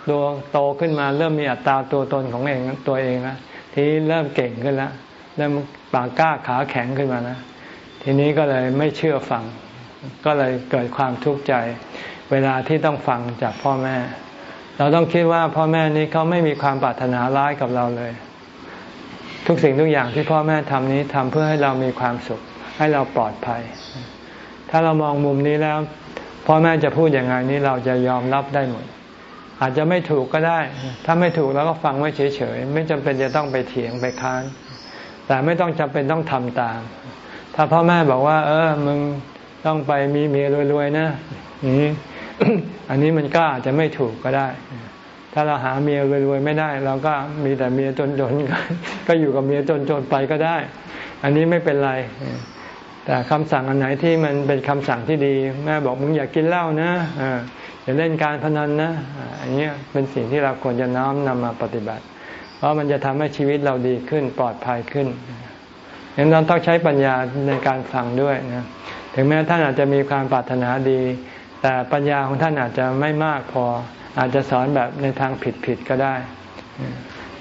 ตัวโตขึ้นมาเริ่มมีอัตราตัวตนของเองตัวเองนะทีเริ่มเก่งขึ้นแล้วเริ่มปากกล้าขาแข็งขึ้นมานะทีนี้ก็เลยไม่เชื่อฟัง ก็เลยเกิดความทุกข์ใจ เวลาที่ต้องฟังจากพ่อแม่ เราต้องคิดว่าพ่อแม่นี้เขาไม่มีความปรารถนาร้ายกับเราเลย ทุกสิ่งทุกอย่างที่พ่อแม่ทำนี้ทำเพื่อให้เรามีความสุข ให้เราปลอดภัย ถ้าเรามองมุมนี้แล้ว พ่อแม่จะพูดอย่างไรนี้เราจะยอมรับได้หมด อาจจะไม่ถูกก็ได้ ถ้าไม่ถูกเราก็ฟังไว้เฉยๆ ไม่จำเป็นจะต้องไปเถียงไปค้าน แต่ไม่ต้องจำเป็นต้องทำตาม ถ้าพ่อแม่บอกว่า เออ มึงต้องไปมีเมียรวยๆนะนี่ อันนี้มันก็อาจจะไม่ถูกก็ได้ ถ้าเราหาเมียรวยๆไม่ได้ เราก็มีแต่เมียจนๆก็อยู่กับเมียจนๆไปก็ได้ อันนี้ไม่เป็นไร แต่คำสั่งอันไหนที่มันเป็นคำสั่งที่ดี แม่บอกมึงอย่ากกินเหล้านะอย่าเล่นการพนันนะอันนี้เป็นสิ่งที่เราควรจะน้อมนำมาปฏิบัติ เพราะมันจะทำให้ชีวิตเราดีขึ้นปลอดภัยขึ้นยังเราต้องใช้ปัญญาในการฟังด้วยนะถึงแม้ท่านอาจจะมีความปรารถนาดี แต่ปัญญาของท่านอาจจะไม่มากพอ อาจจะสอนแบบในทางผิดๆก็ได้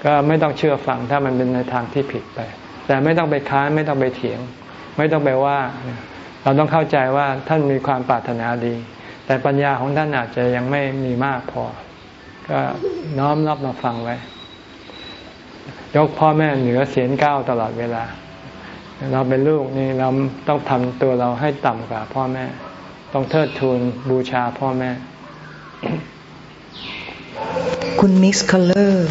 ก็ไม่ต้องเชื่อฟังถ้ามันเป็นในทางที่ผิดไป แต่ไม่ต้องไปค้านไม่ต้องไปเถียง ไม่ต้องไปว่า เราต้องเข้าใจว่าท่านมีความปรารถนาดี แต่ปัญญาของท่านอาจจะยังไม่มีมากพอ ก็น้อมรับมาฟังไว้ ยกพ่อแม่เหนือเสียนก้าวตลอดเวลา เราเป็นลูกนี่เราต้องทำตัวเราให้ต่ำกว่าพ่อแม่ ต้องเทิดทูนบูชาพ่อแม่ คุณ Mix Color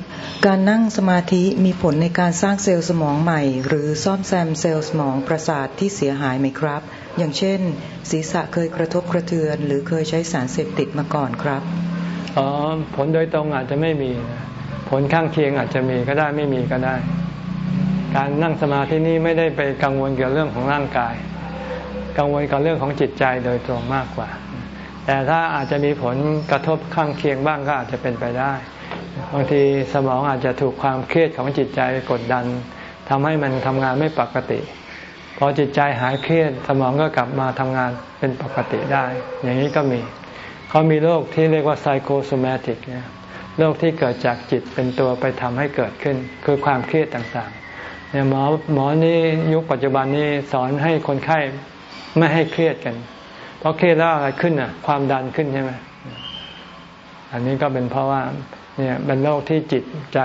การนั่งสมาธิมีผลในการสร้างเซลล์สมองใหม่ หรือซ่อมแซมเซลล์สมองประสาทที่เสียหายไหมครับ อย่างเช่น ศีรษะเคยกระทบกระเทือน หรือเคยใช้สารเสพติดมาก่อนครับอ๋อผลโดยตรงอาจจะไม่มี ผลข้างเคียงอาจจะมีก็ได้ไม่มีก็ได้ การนั่งสมาธินี้ไม่ได้ไปกังวลเกี่ยวกับเรื่องของร่างกาย กังวลกับเรื่องของจิตใจโดยตรงมากกว่า แต่ถ้าอาจจะมีผลกระทบข้างเคียงบ้างก็อาจจะเป็นไปได้ บางทีสมองอาจจะถูกความเครียดของจิตใจกดดันทำให้มันทำงานไม่ปกติพอจิตใจหายเครียดสมองก็กลับมาทำงานเป็นปกติได้ อย่างนี้ก็มี เขามีโรคที่เรียกว่าไซโคโซมาติกเนี่ยโรคที่เกิดจากจิตเป็นตัวไปทำให้เกิดขึ้น คือความเครียดต่างๆเนี่ยหมอหมอนี่ยุคปัจจุบันนี้สอนให้คนไข้ ไม่ให้เครียดกัน เพราะเครียดแล้วอะไรขึ้นอะ ความดันขึ้นใช่ไหมอันนี้ก็เป็นเพราะว่าเนี่ยเป็นโรคที่จิตใจ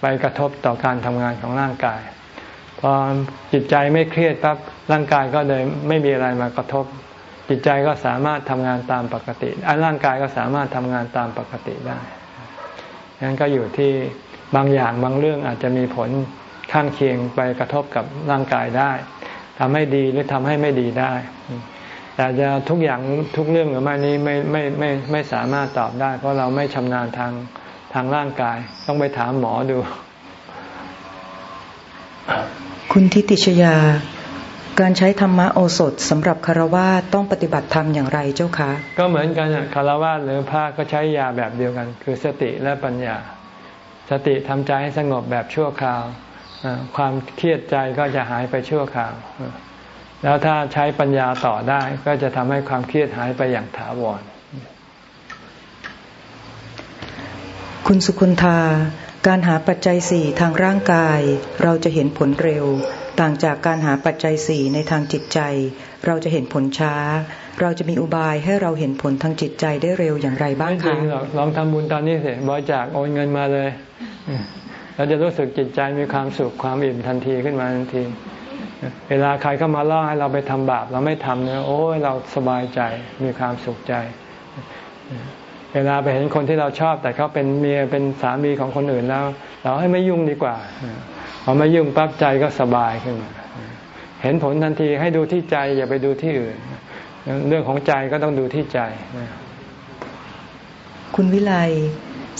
ไปกระทบต่อการทำงานของร่างกาย พอจิตใจไม่เครียดปั๊บร่างกายก็เลยไม่มีอะไรมากระทบ จิตใจก็สามารถทำงานตามปกติอันร่างกายก็สามารถทำงานตามปกติได้งั้นก็อยู่ที่บางอย่างบางเรื่องอาจจะมีผลข้างเคียงไปกระทบกับร่างกายได้ ทำให้ดีหรือทำให้ไม่ดีได้ แต่จะทุกอย่างทุกเรื่องหรือไม่นี้ไม่ไม่ไม่ไม่สามารถตอบได้ เพราะเราไม่ชำนาญทางทางร่างกาย ต้องไปถามหมอดู คุณทิติชยา การใช้ธรรมะโอสถสำหรับคารวะต้องปฏิบัติธรรมอย่างไรเจ้าคะ ก็เหมือนกันคารวะหรือพระก็ใช้ยาแบบเดียวกัน คือสติและปัญญา สติทำใจให้สงบแบบชั่วคราว ความเครียดใจก็จะหายไปชั่วคราว แล้วถ้าใช้ปัญญาต่อได้ก็จะทำให้ความเครียดหายไปอย่างถาวร คุณสุคุณทาการหาปัจจัยสี่ทางร่างกาย เราจะเห็นผลเร็ว ต่างจากการหาปัจจัยสี่ในทางจิตใจ เราจะเห็นผลช้า เราจะมีอุบายให้เราเห็นผลทางจิตใจได้เร็วอย่างไรบ้างคะไม่จริงหรอกลองทำบุญตอนนี้สิบริจาคโอนเงินมาเลย เราจะรู้สึกจิตใจมีความสุขความอิ่มทันทีขึ้นมาทันที เวลาใครเข้ามาล่อให้เราไปทำบาปเราไม่ทำเนี่ยโอ้ยเราสบายใจมีความสุขใจ เวลาไปเห็นคนที่เราชอบแต่เขาเป็นเมียเป็นสามีของคนอื่นแล้ว เราให้ไม่ยุ่งดีกว่าพอไม่ยุ่งปั๊บใจก็สบายขึ้นมาเห็นผลทันทีให้ดูที่ใจอย่าไปดูที่อื่น เรื่องของใจก็ต้องดูที่ใจ คุณวิไล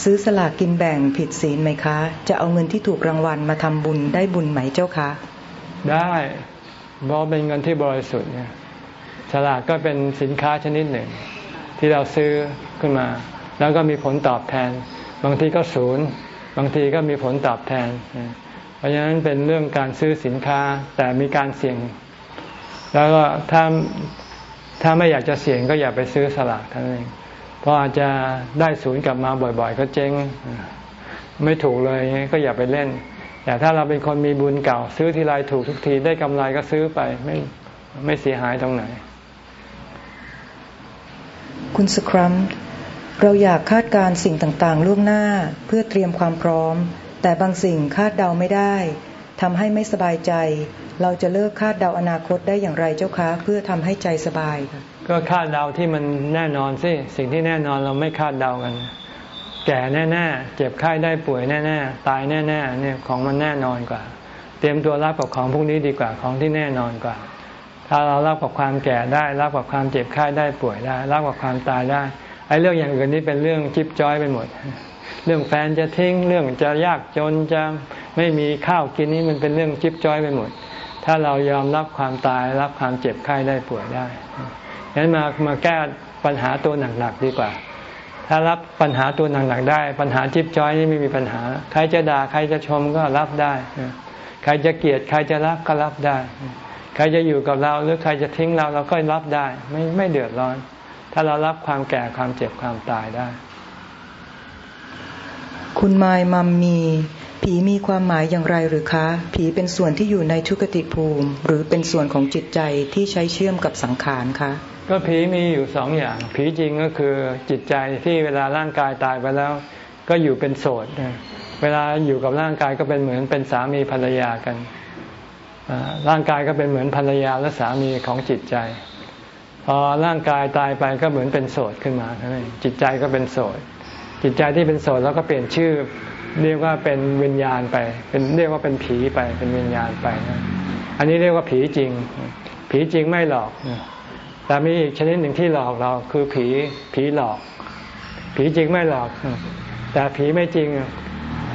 ซื้อสลากกินแบ่งผิดศีลไหมคะ จะเอาเงินที่ถูกรางวัลมาทำบุญได้บุญไหมเจ้าคะ ได้เพราะเป็นเงินที่บริสุทธิ์เนี่ยสลากก็เป็นสินค้าชนิดหนึ่ง ที่เราซื้อขึ้นมา แล้วก็มีผลตอบแทน บางทีก็ศูนย์ บางทีก็มีผลตอบแทน เพราะฉะนั้นเป็นเรื่องการซื้อสินค้าแต่มีการเสี่ยง แล้วก็ถ้าถ้าไม่อยากจะเสี่ยงก็อย่าไปซื้อสลากท่านเอง ราะอาจจะได้ศูนย์กลับมาบ่อย ๆ ก็เจ๊งไม่ถูกเลยก็อย่าไปเล่น แต่ถ้าเราเป็นคนมีบุญเก่า ซื้อทีไรถูกทุกทีได้กำไรก็ซื้อไปไม่ไม่เสียหายตรงไหน คุณสครัมเราอยากคาดการสิ่งต่างๆ ล่วงหน้าเพื่อเตรียมความพร้อม แต่บางสิ่งคาดเดาไม่ได้ทำให้ไม่สบายใจ เราจะเลิกคาดเดาอนาคตได้อย่างไรเจ้าคะ เพื่อทำให้ใจสบายค่ะ ก็คาดเดาที่มันแน่นอนสิสิ่งที่แน่นอนเราไม่คาดเดากัน แก่แน่ๆเจ็บไข้ได้ป่วยแน่ๆตายแน่ๆเนี่ยของมันแน่นอนกว่า เตรียมตัวรับกับของพวกนี้ดีกว่าของที่แน่นอนกว่า ถ้าเรารับกับความแก่ได้รับกับความเจ็บไข้ได้ป่วยได้รับกับความตายได้ไอ้เรื่องอย่างอื่นนี่เป็นเรื่องจิ๊บจ้อยไปหมด เรื่องแฟนจะทิ้งเรื่องจะยากจนจะไม่มีข้าวกินนี่มันเป็นเรื่องจิ๊บจ้อยไปหมด ถ้าเรายอมรับความตายรับความเจ็บไข้ได้ป่วยได้ งั้นมามาแก้ปัญหาตัวหนักๆดีกว่า ถ้ารับปัญหาตัวหนักๆได้ ปัญหาจิ๊บจ้อยนี่ไม่มีปัญหา ใครจะด่าใครจะชมก็รับได้ ใครจะเกลียดใครจะรักก็รับได้ ใครจะอยู่กับเราหรือใครจะทิ้งเราเราก็รับได้ ไม่ไม่เดือดร้อน ถ้าเรารับความแก่ความเจ็บความตายได้ คุณไมายมัมมีผีมีความหมายอย่างไรหรือคะ ผีเป็นส่วนที่อยู่ในทุกติภูมิ หรือเป็นส่วนของจิตใจที่ใช้เชื่อมกับสังขารคะ ก็ผีมีอยู่สองอย่าง ผีจริงก็คือจิตใจที่เวลาร่างกายตายไปแล้ว ก็อยู่เป็นโสด เวลาอยู่กับร่างกายก็เป็นเหมือนเป็นสามีภรรยากันร่างกายก็เป็นเหมือนภรรยาและสามีของจิตใจ พอร่างกายตายไปก็เหมือนเป็นโสดขึ้นมาจิตใจก็เป็นโสด จิตใจที่เป็นโสดแล้วก็เปลี่ยนชื่อ เรียกว่าเป็นวิญญาณไป เป็นเรียกว่าเป็นผีไปเป็นวิญญาณไปนะอันนี้เรียกว่าผีจริง ผีจริงไม่หลอก แต่มีอีกชนิดหนึ่งที่หลอกเราคือผีผีหลอก ผีจริงไม่หลอก แต่ผีไม่จริง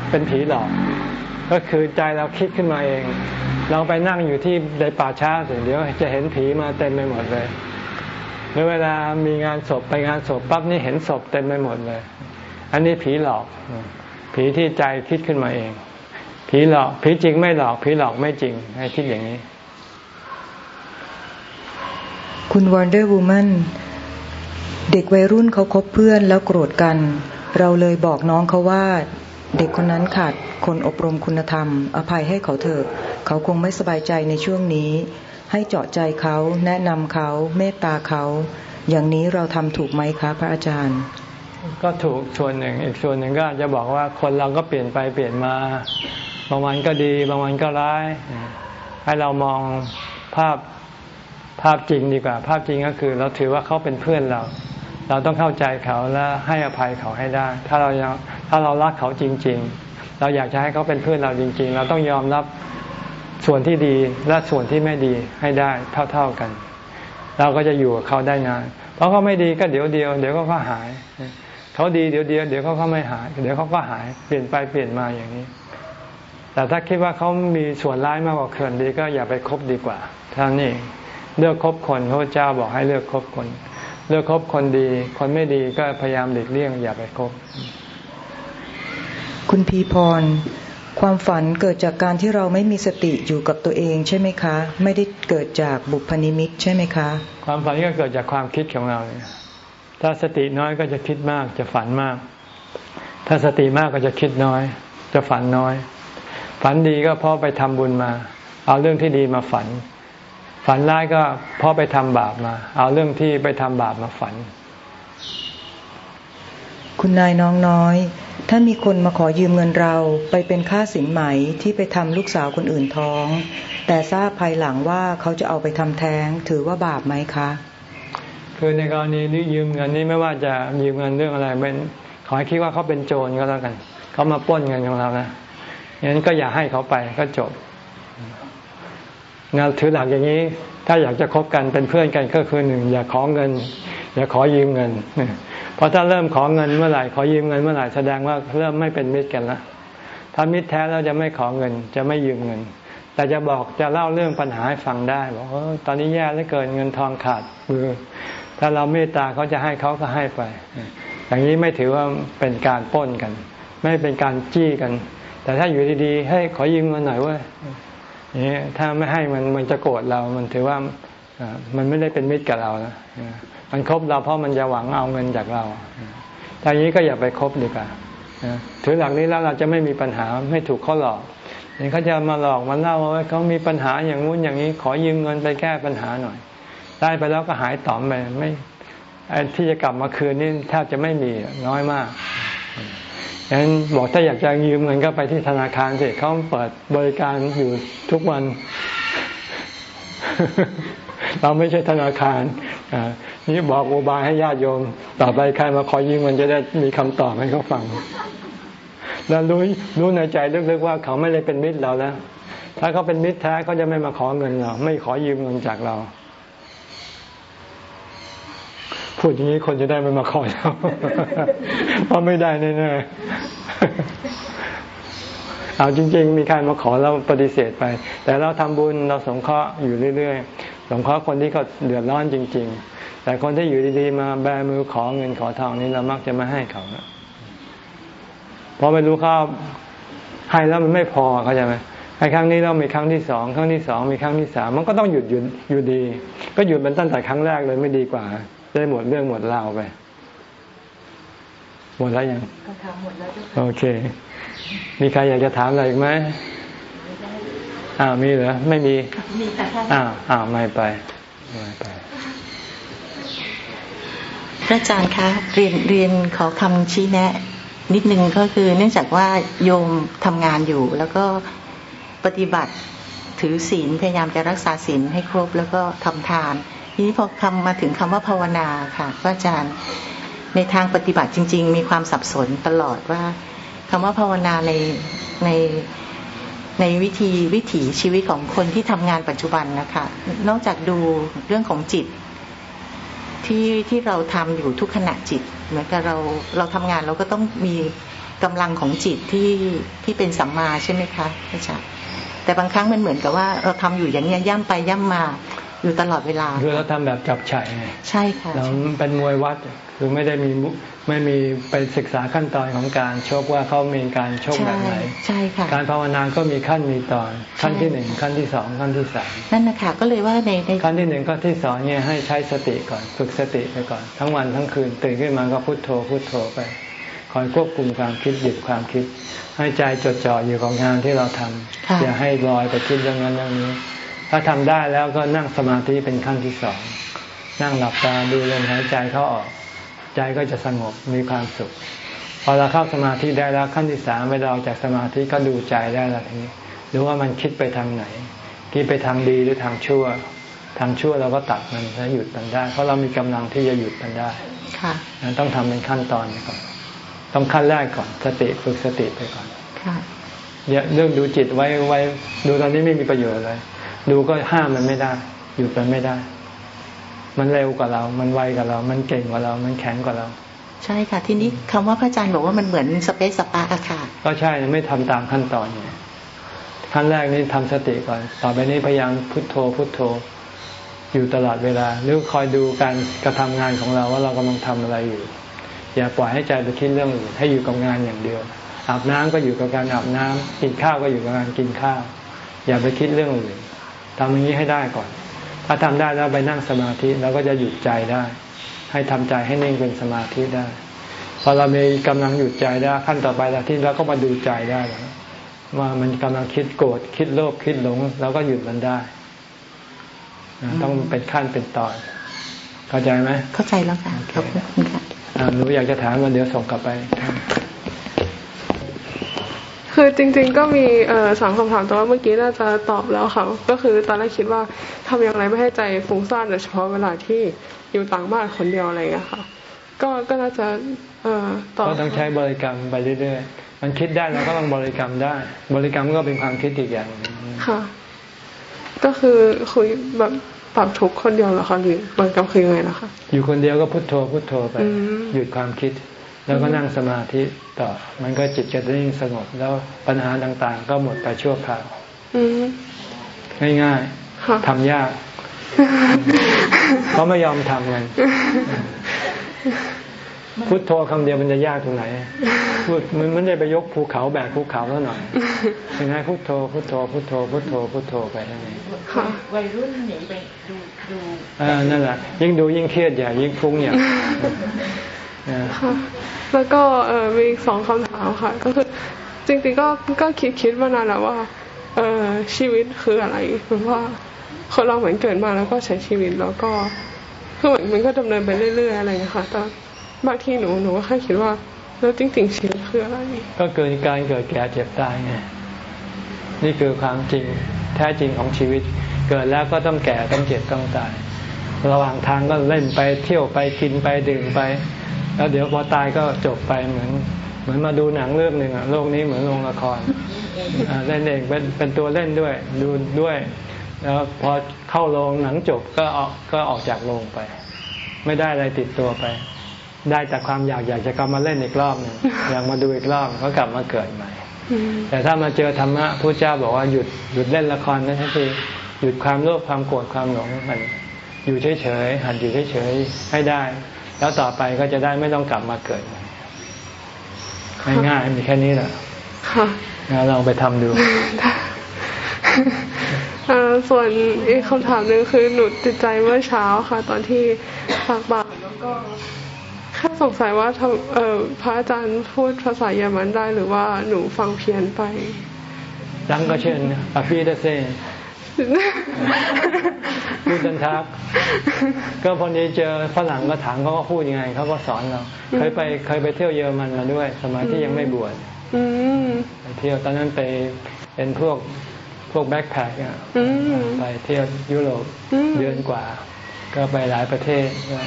เป็นผีหลอก ก็คือใจเราคิดขึ้นมาเอง เราไปนั่งอยู่ที่ในป่าช้าสิเดี๋ยวจะเห็นผีมาเต็มไปหมดเลยหรือเวลามีงานศพไปงานศพปั๊บนี่เห็นศพเต็มไปหมดเลย อันนี้ผีหลอก ผีที่ใจคิดขึ้นมาเอง ผีหลอก ผีจริงไม่หลอก ผีหลอกไม่จริงให้คิดอย่างนี้ คุณ Wonder Woman เด็กวัยรุ่นเขาคบเพื่อนแล้วโกรธกัน เราเลยบอกน้องเขาว่า เด็กคนนั้นขาดคนอบรมคุณธรรม อภัยให้เขาเถอะ เขาคงไม่สบายใจในช่วงนี้ ให้เจาะใจเขาแนะนำเขาเมตตาเขา อย่างนี้เราทำถูกไหมคะพระอาจารย์ ก็ถูกส่วนหนึ่ง อีกส่วนหนึ่งก็จะบอกว่าคนเราก็เปลี่ยนไปเปลี่ยนมา บางวันก็ดี บางวันก็ร้าย ให้เรามองภาพ ภาพจริงดีกว่า ภาพจริงก็คือ เราถือว่าเขาเป็นเพื่อนเรา เราต้องเข้าใจเขาและให้อภัยเขาให้ได้ ถ้าเรายังถ้าเรารักเขาจริง ๆ เราอยากจะให้เขาเป็นเพื่อนเราจริง ๆ เราต้องยอมรับส่วนที่ดีและส่วนที่ไม่ดีให้ได้เท่า ๆกัน เราก็จะอยู่กับเขาได้นานเพราะเขาไม่ดีก็เดี๋ยวเดียวเดี๋ยวก็หาย เขาดีเดี๋ยวเดียวเดี๋ยวเขาก็ไม่หาย เดี๋ยวเขาก็หายเปลี่ยนไปเปลี่ยนมาอย่างนี้ แต่ถ้าคิดว่าเขามีส่วนร้ายมากกว่าส่วนดีก็อย่าไปคบดีกว่าท่านนี่ เลือกคบคนพระเจ้าบอกให้เลือกคบคน เลือกคบคนดี คนไม่ดีก็พยายามหลีกเลี่ยงอย่าไปคบ คุณพีพร ความฝันเกิดจากการที่เราไม่มีสติอยู่กับตัวเองใช่ไหมคะ ไม่ได้เกิดจากบุพนิมิตใช่ไหมคะ ความฝันก็เกิดจากความคิดของเราเนี่ยถ้าสติน้อยก็จะคิดมากจะฝันมาก ถ้าสติมากก็จะคิดน้อย จะฝันน้อย ฝันดีก็เพราะไปทำบุญมา เอาเรื่องที่ดีมาฝัน ฝันร้ายก็เพราะไปทำบาปมา เอาเรื่องที่ไปทำบาปมาฝัน คุณนายน้องน้อย ถ้ามีคนมาขอยืมเงินเราไปเป็นค่าสินไหมที่ไปทำลูกสาวคนอื่นท้อง แต่ทราบภายหลังว่าเขาจะเอาไปทำแท้งถือว่าบาปไหมคะกคือในกรณีนี้ยืมเงินนี้ไม่ว่าจะยืมเงินเรื่องอะไรเป็นขอให้คิดว่าเขาเป็นโจรก็แล้วกัน เขามาป้นเงินของเรานะงั้นก็อย่าให้เขาไปก็จบ งานถือหลักอย่างนี้ ถ้าอยากจะคบกันเป็นเพื่อนกันก็คือหนึ่งอย่าขอเงิน อย่าขอยืมเงินเพราะถ้าเริ่มขอเงินเมื่อไหร่ขอยืมเงินเมื่อไหร่แสดงว่าเริ่มไม่เป็นมิตรกันละถ้ามิตรแท้แล้วจะไม่ขอเงิน จะไม่ยืมเงิน แต่จะบอกจะเล่าเรื่องปัญหาให้ฟังได้บอกว่าตอนนี้แย่เหลือเกินเงินทองขาดมือถ้าเราเมตตาเขาจะให้เขาก็ให้ไป อย่างนี้ไม่ถือว่าเป็นการป้นกัน ไม่เป็นการจี้กัน แต่ถ้าอยู่ดีๆให้ขอยืมเงินหน่อยเว้ย นี่ถ้าไม่ให้มันมันจะโกรธเรา มันถือว่ามันไม่ได้เป็นมิตรกับเรานะมันคบเราเพราะมันจะหวังเอาเงินจากเราถ้าอย่างนี้ก็อย่าไปคบดีกว่าถือหลักนี้แล้วเราจะไม่มีปัญหาไม่ถูกเขาหลอกนี่เขาจะมาหลอกมาเล่าว่าเขามีปัญหาอย่างงู้นอย่างนี้ ขอยืมเงินไปแก้ปัญหาหน่อย ได้ไปแล้วก็หายต่อมไปไม่ที่จะกลับมาคืนนี่แทบจะไม่มีน้อยมาก ฉะนั้นบอกถ้าอยากจะยืมเงินก็ไปที่ธนาคารสิเขาเปิดบริการอยู่ทุกวัน เราไม่ใช่ธนาคารนี่บอกอุบายให้ญาติโยม ต่อไปใครมาขอยืมเงินจะได้มีคำตอบให้เขาฟัง แล้วรู้รู้ในใจลึกๆว่าเขาไม่ได้เป็นมิตรเราแล้วถ้าเขาเป็นมิตรแท้เขาจะไม่มาขอเงินเรา ไม่ขอยืมเงินจากเรา พูดอย่างนี้คนจะได้ไม่มาขอเราเพราะไม่ได้แน่ๆเอาจริง ๆ มีใครมาขอเราปฏิเสธไป แต่เราทำบุญเราสงเคราะห์อยู่เรื่อยๆสงเคราะห์คนที่เขาเดือดร้อนจริง ๆ แต่คนที่อยู่ดีๆมาแบมือขอเงินขอทองนี้เรามักจะไม่ให้เขาเพราะไม่รู้เขาให้แล้วมันไม่พอเข้าใจไหมให้ครั้งนี้เรามีครั้งที่สองครั้งที่สองมีครั้งที่สามมันก็ต้องหยุดหยุดอยู่ดี ก็หยุดมันตั้งแต่ครั้งแรกเลยไม่ดีกว่า ได้หมดเรื่องหมดราวไป หมดแล้วยังก็ถามหมดแล้วโอเค มีใครอยากจะถามอะไรอีกไหมอ้าวมีเหรอไม่มีมีแต่อ้าวอ้าวไม่ไปไม่ไปพระอาจารย์คะเรียนเรียนขอคำชี้แนะ นิดนึงก็คือ เนื่องจากว่าโยมทำงานอยู่ แล้วก็ปฏิบัติถือศีลพยายามจะรักษาศีลให้ครบ แล้วก็ทำทาน ทีนี้พอคำมาถึงคำว่าภาวนาค่ะพระอาจารย์ในทางปฏิบัติจริง ๆ มีความสับสนตลอดว่าคำว่าภาวนาในในในวิธีวิถีชีวิตของคนที่ทำงานปัจจุบันนะคะ นอกจากดูเรื่องของจิต ที่ที่เราทำอยู่ทุกขณะจิต เหมือนกับเราเราทำงานเราก็ต้องมีกำลังของจิตที่ที่เป็นสัมมาใช่ไหมคะอาจารย์แต่บางครั้งมันเหมือนกับว่าเราทำอยู่อย่างนี้ย่ำไปย่ำมา อยู่ตลอดเวลาคือเราทำแบบจับฉ่ายไงใช่ค่ะเราเป็นมวยวัดคือไม่ได้มีไม่มีไปศึกษาขั้นตอนของการชกว่าเขามีการชกแบบไหนใช่ค่ะการภาวนาก็มีขั้นมีตอน ขั้นที่หนึ่งขั้นที่สองขั้นที่สามนั่นนะคะก็เลยว่าในในขั้นที่หนึ่งขั้นที่สองเนี่ยให้ใช้สติก่อนฝึกสติไปก่อน ทั้งวันทั้งคืนตื่นขึ้นมาก็พุโทโธพุโทโธไปคอยควบคุมความคิดหยุดความคิด ให้ใจจดจ่ออยู่กับงานที่เราทำอย่าให้ลอยไปคิดเรื่องนั้นเรื่องนี้ ถ้าทำได้แล้วก็นั่งสมาธิเป็นขั้นที่สอง นั่งหลับตาดูลมหายใจเข้าออก ใจก็จะสงบมีความสุข พอเราเข้าสมาธิได้แล้วขั้นที่สามเวลาออกจากสมาธิก็ดูใจได้แล้วทีนี้ดูว่ามันคิดไปทางไหน คิดไปทางดีหรือทางชั่ว ทางชั่วเราก็ตัดมันแล้วหยุดมันได้ เพราะเรามีกำลังที่จะหยุดมันได้ค่ะต้องทำเป็นขั้นตอนก่อน ต้องขั้นแรกก่อน สติฝึกสติไปก่อนค่ะเรื่องดูจิตไว้ไว้ดูตอนนี้ไม่มีประโยชน์เลย ดูก็ห้ามมันไม่ได้ หยุดมันไม่ได้ มันเร็วกว่าเรา มันไวกว่าเรา มันเก่งกว่าเรา มันแข็งกว่าเรา ใช่ค่ะ ทีนี้คำว่าพระอาจารย์บอกว่ามันเหมือนสเปซสปาอะค่ะ ก็ใช่ไม่ทำตามขั้นตอนไงขั้นแรกนี่ทำสติก่อน ต่อไปนี้พยายามพุทโธ พุทโธ อยู่ตลอดเวลา หรือคอยดูการกระทำงานของเราว่าเรากำลังทำอะไรอยู่ อย่าปล่อยให้ใจไปคิดเรื่องอื่น ให้อยู่กับงานอย่างเดียว อาบน้ำก็อยู่กับการอาบน้ำกินข้าวก็อยู่กับการกินข้าว อย่าไปคิดเรื่องอื่น ทำอย่างนี้ให้ได้ก่อน ถ้าทำได้แล้วไปนั่งสมาธิเราก็จะหยุดใจได้ ให้ทำใจให้นิ่งเป็นสมาธิได้พอเรามีกำลังหยุดใจได้ขั้นต่อไปแล้วที่เราก็มาดูใจได้แล้วว่ามันกำลังคิดโกรธคิดโลภคิดหลงเราก็หยุดมันได้ต้องเป็นขั้นเป็นตอนเข้าใจไหมเข้าใจแล้วค่ะขอบคุณค่ะหนูอยากจะถามวันเดี๋ยวส่งกลับไป คือคือจริง ๆ ก็มีเอ่อสามคำถามแต่ว่าเมื่อกี้น่าจะตอบแล้วค่ะ ก็คือตอนแรกคิดว่าทำอย่างไรไม่ให้ใจฟุ้งซ่านโดยเฉพาะเวลาที่อยู่ต่างบ้านคนเดียวอะไรอย่างเงี้ยค่ะ ก็ก็น่าจะเอ่อตอบก็ต้องใช้บริกรรมไปเรื่อยๆมันคิดได้เราก็ต้องบริกรรมได้ บริกรรมก็เป็นความคิดอีกอย่างหนึ่งค่ะ ก็คือคุยแบบปรับทุกข์คนเดียวเหรอคะหรือบริกรรมคือยังไงนะคะอยู่คนเดียวก็พุทโธพุทโธไปอืมหยุดความคิด แล้วก็นั่งสมาธิต่อ มันก็จิตจะนิ่งสงบ แล้วปัญหาต่างๆ ก็หมดไปชั่วคราวอืมง่ายค่ะๆทำยากเขาไม่ยอมทำกันพุทโธคำเดียวมันจะยากตรงไหนพูดมันมันได้ไปยกภูเขาแบกภูเขาแล้วหน่อยยังไงพุทโธพุทโธพุทโธพุทโธพุทโธไปนั่นเองค่ะวัยรุ่นหนีไปดูดูอ่านั่นแหละยิ่งดูยิ่งเครียดอย่ายิ่งฟุ้งอย่าอ่าค่ะ แล้วก็เออมีสองคำถามค่ะ ก็คือจริงๆก็ก็คิดคิดมานานแล้วว่า เออชีวิตคืออะไรเหมือว่าคนเราเหมือนเกิดมาแล้วก็ใช้ชีวิตแล้วก็คือเหมือนมันก็ดำเนินไปเรื่อยๆอะไรอย่างเงี้ยค่ะแต่บางทีหนูหนูก็แค่คิดว่าแล้วจริงๆชีวิตคืออะไร ก็เกิดการเกิดแก่เจ็บตายไงนี่คือความจริงแท้จริงของชีวิต เกิดแล้วก็ต้องแก่ต้องเจ็บต้องตาย ระหว่างทางก็เล่นไปเที่ยวไปกินไปดื่มไป แล้วเดี๋ยวพอตายก็จบไปเหมือน เหมือนมาดูหนังเรื่องหนึ่งอะโลกนี้เหมือนโรงละครเล่นเองเป็นเป็นตัวเล่นด้วยดูด้วย แล้วพอเข้าโรงหนังจบก็ออกก็ออกจากโรงไป ไม่ได้อะไรติดตัวไป ได้แต่ความอยากอยากจะกลับมาเล่นอีกรอบหนึ่งอยากมาดูอีกรอบก็กลับมาเกิดใหม่ แต่ถ้ามาเจอธรรมะพระเจ้าบอกว่าหยุดหยุดเล่นละครนั่นทีหยุดความโลภความโกรธความหลงมันอยู่เฉยๆหัดอยู่เฉยๆให้ได้ แล้วต่อไปก็จะได้ไม่ต้องกลับมาเกิดใหม่ง่ายๆมีแค่นี้แหละค่ะงั้นลองไปทำดูเอ่อส่วนอีกคำถามหนึ่งคือหนูติดใจเมื่อเช้าค่ะ ตอนที่ตักบาตรแล้วก็แค่สงสัยว่าทำเอ่อพระอาจารย์พูดภาษาเยอรมันได้หรือว่าหนูฟังเพี้ยนไปดังก็เช่นอาฟีเดเซ่ พูดดันทัก ก็พอดีเจอฝรั่งก็ถามเขาก็พูดยังไงเขาก็สอนเรา เคยไปเคยไปเที่ยวเยอรมันมาด้วย สมัยที่ยังไม่บวชอืมไปเที่ยวตอนนั้นไปเป็นพวกพวกแบ็คแพคอะอืมไปเที่ยวยุโรปอืมเดือนกว่า ก็ไปหลายประเทศก็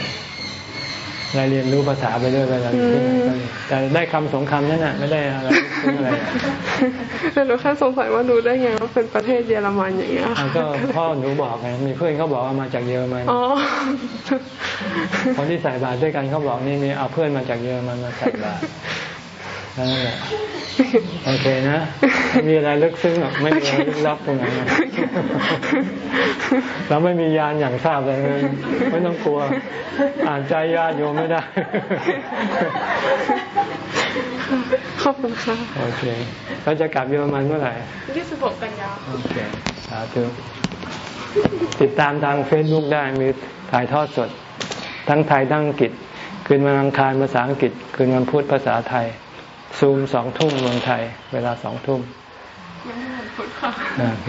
ได้เรียนรู้ภาษาไปด้วยเวลาอยู่ที่นั่นก็เลยแต่ได้คำสองคำนั่นน่ะไม่ได้อะไรซึ่งอะไรอะแต่หนูแค่สงสัยว่ารู้ได้ไงว่าเป็นประเทศเยอรมันอย่างเงี้ยอะก็พ่อหนูบอกไงมีเพื่อนเขาบอกว่ามาจากเยอรมันอ๋อคนที่ใส่บาตรด้วยกันเขาบอกนี่มีเอาเพื่อนมาจากเยอรมันมาใส่บาตร นั่นแหละโอเคนะไม่มีอะไรลึกซึ้งหรอกไม่มีอะไรลึกลับตรงไหนนะเราไม่มียานอย่างทราบเลยนะไม่ต้องกลัว อ่านใจญาติโยมไม่ได้ ขอบคุณค่ะ โอเคเราจะกลับเยอรมันเมื่อไหร่26กันยาโอเคสาธุติดตามทางเฟซบุ๊กได้มีถ่ายทอดสด ทั้งไทยทั้งอังกฤษคืนวันอังคารภาษาอังกฤษคืนวันพุธภาษาไทย ซูมสองทุ่มเมืองไทย เวลาสองทุ่มยังไม่หมดพุธค่ะโอเค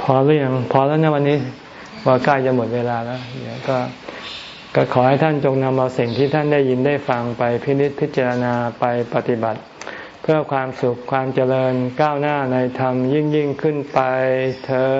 พอหรือยังพอแล้วนะวันนี้ว่าใกล้จะหมดเวลาแล้วเดี๋ยวก็ก็ขอให้ท่านจงนำเอาสิ่งที่ท่านได้ยินได้ฟังไปพินิจพิจารณาไปปฏิบัติ เพื่อความสุขความเจริญก้าวหน้าในธรรมยิ่งยิ่งขึ้นไปเธอ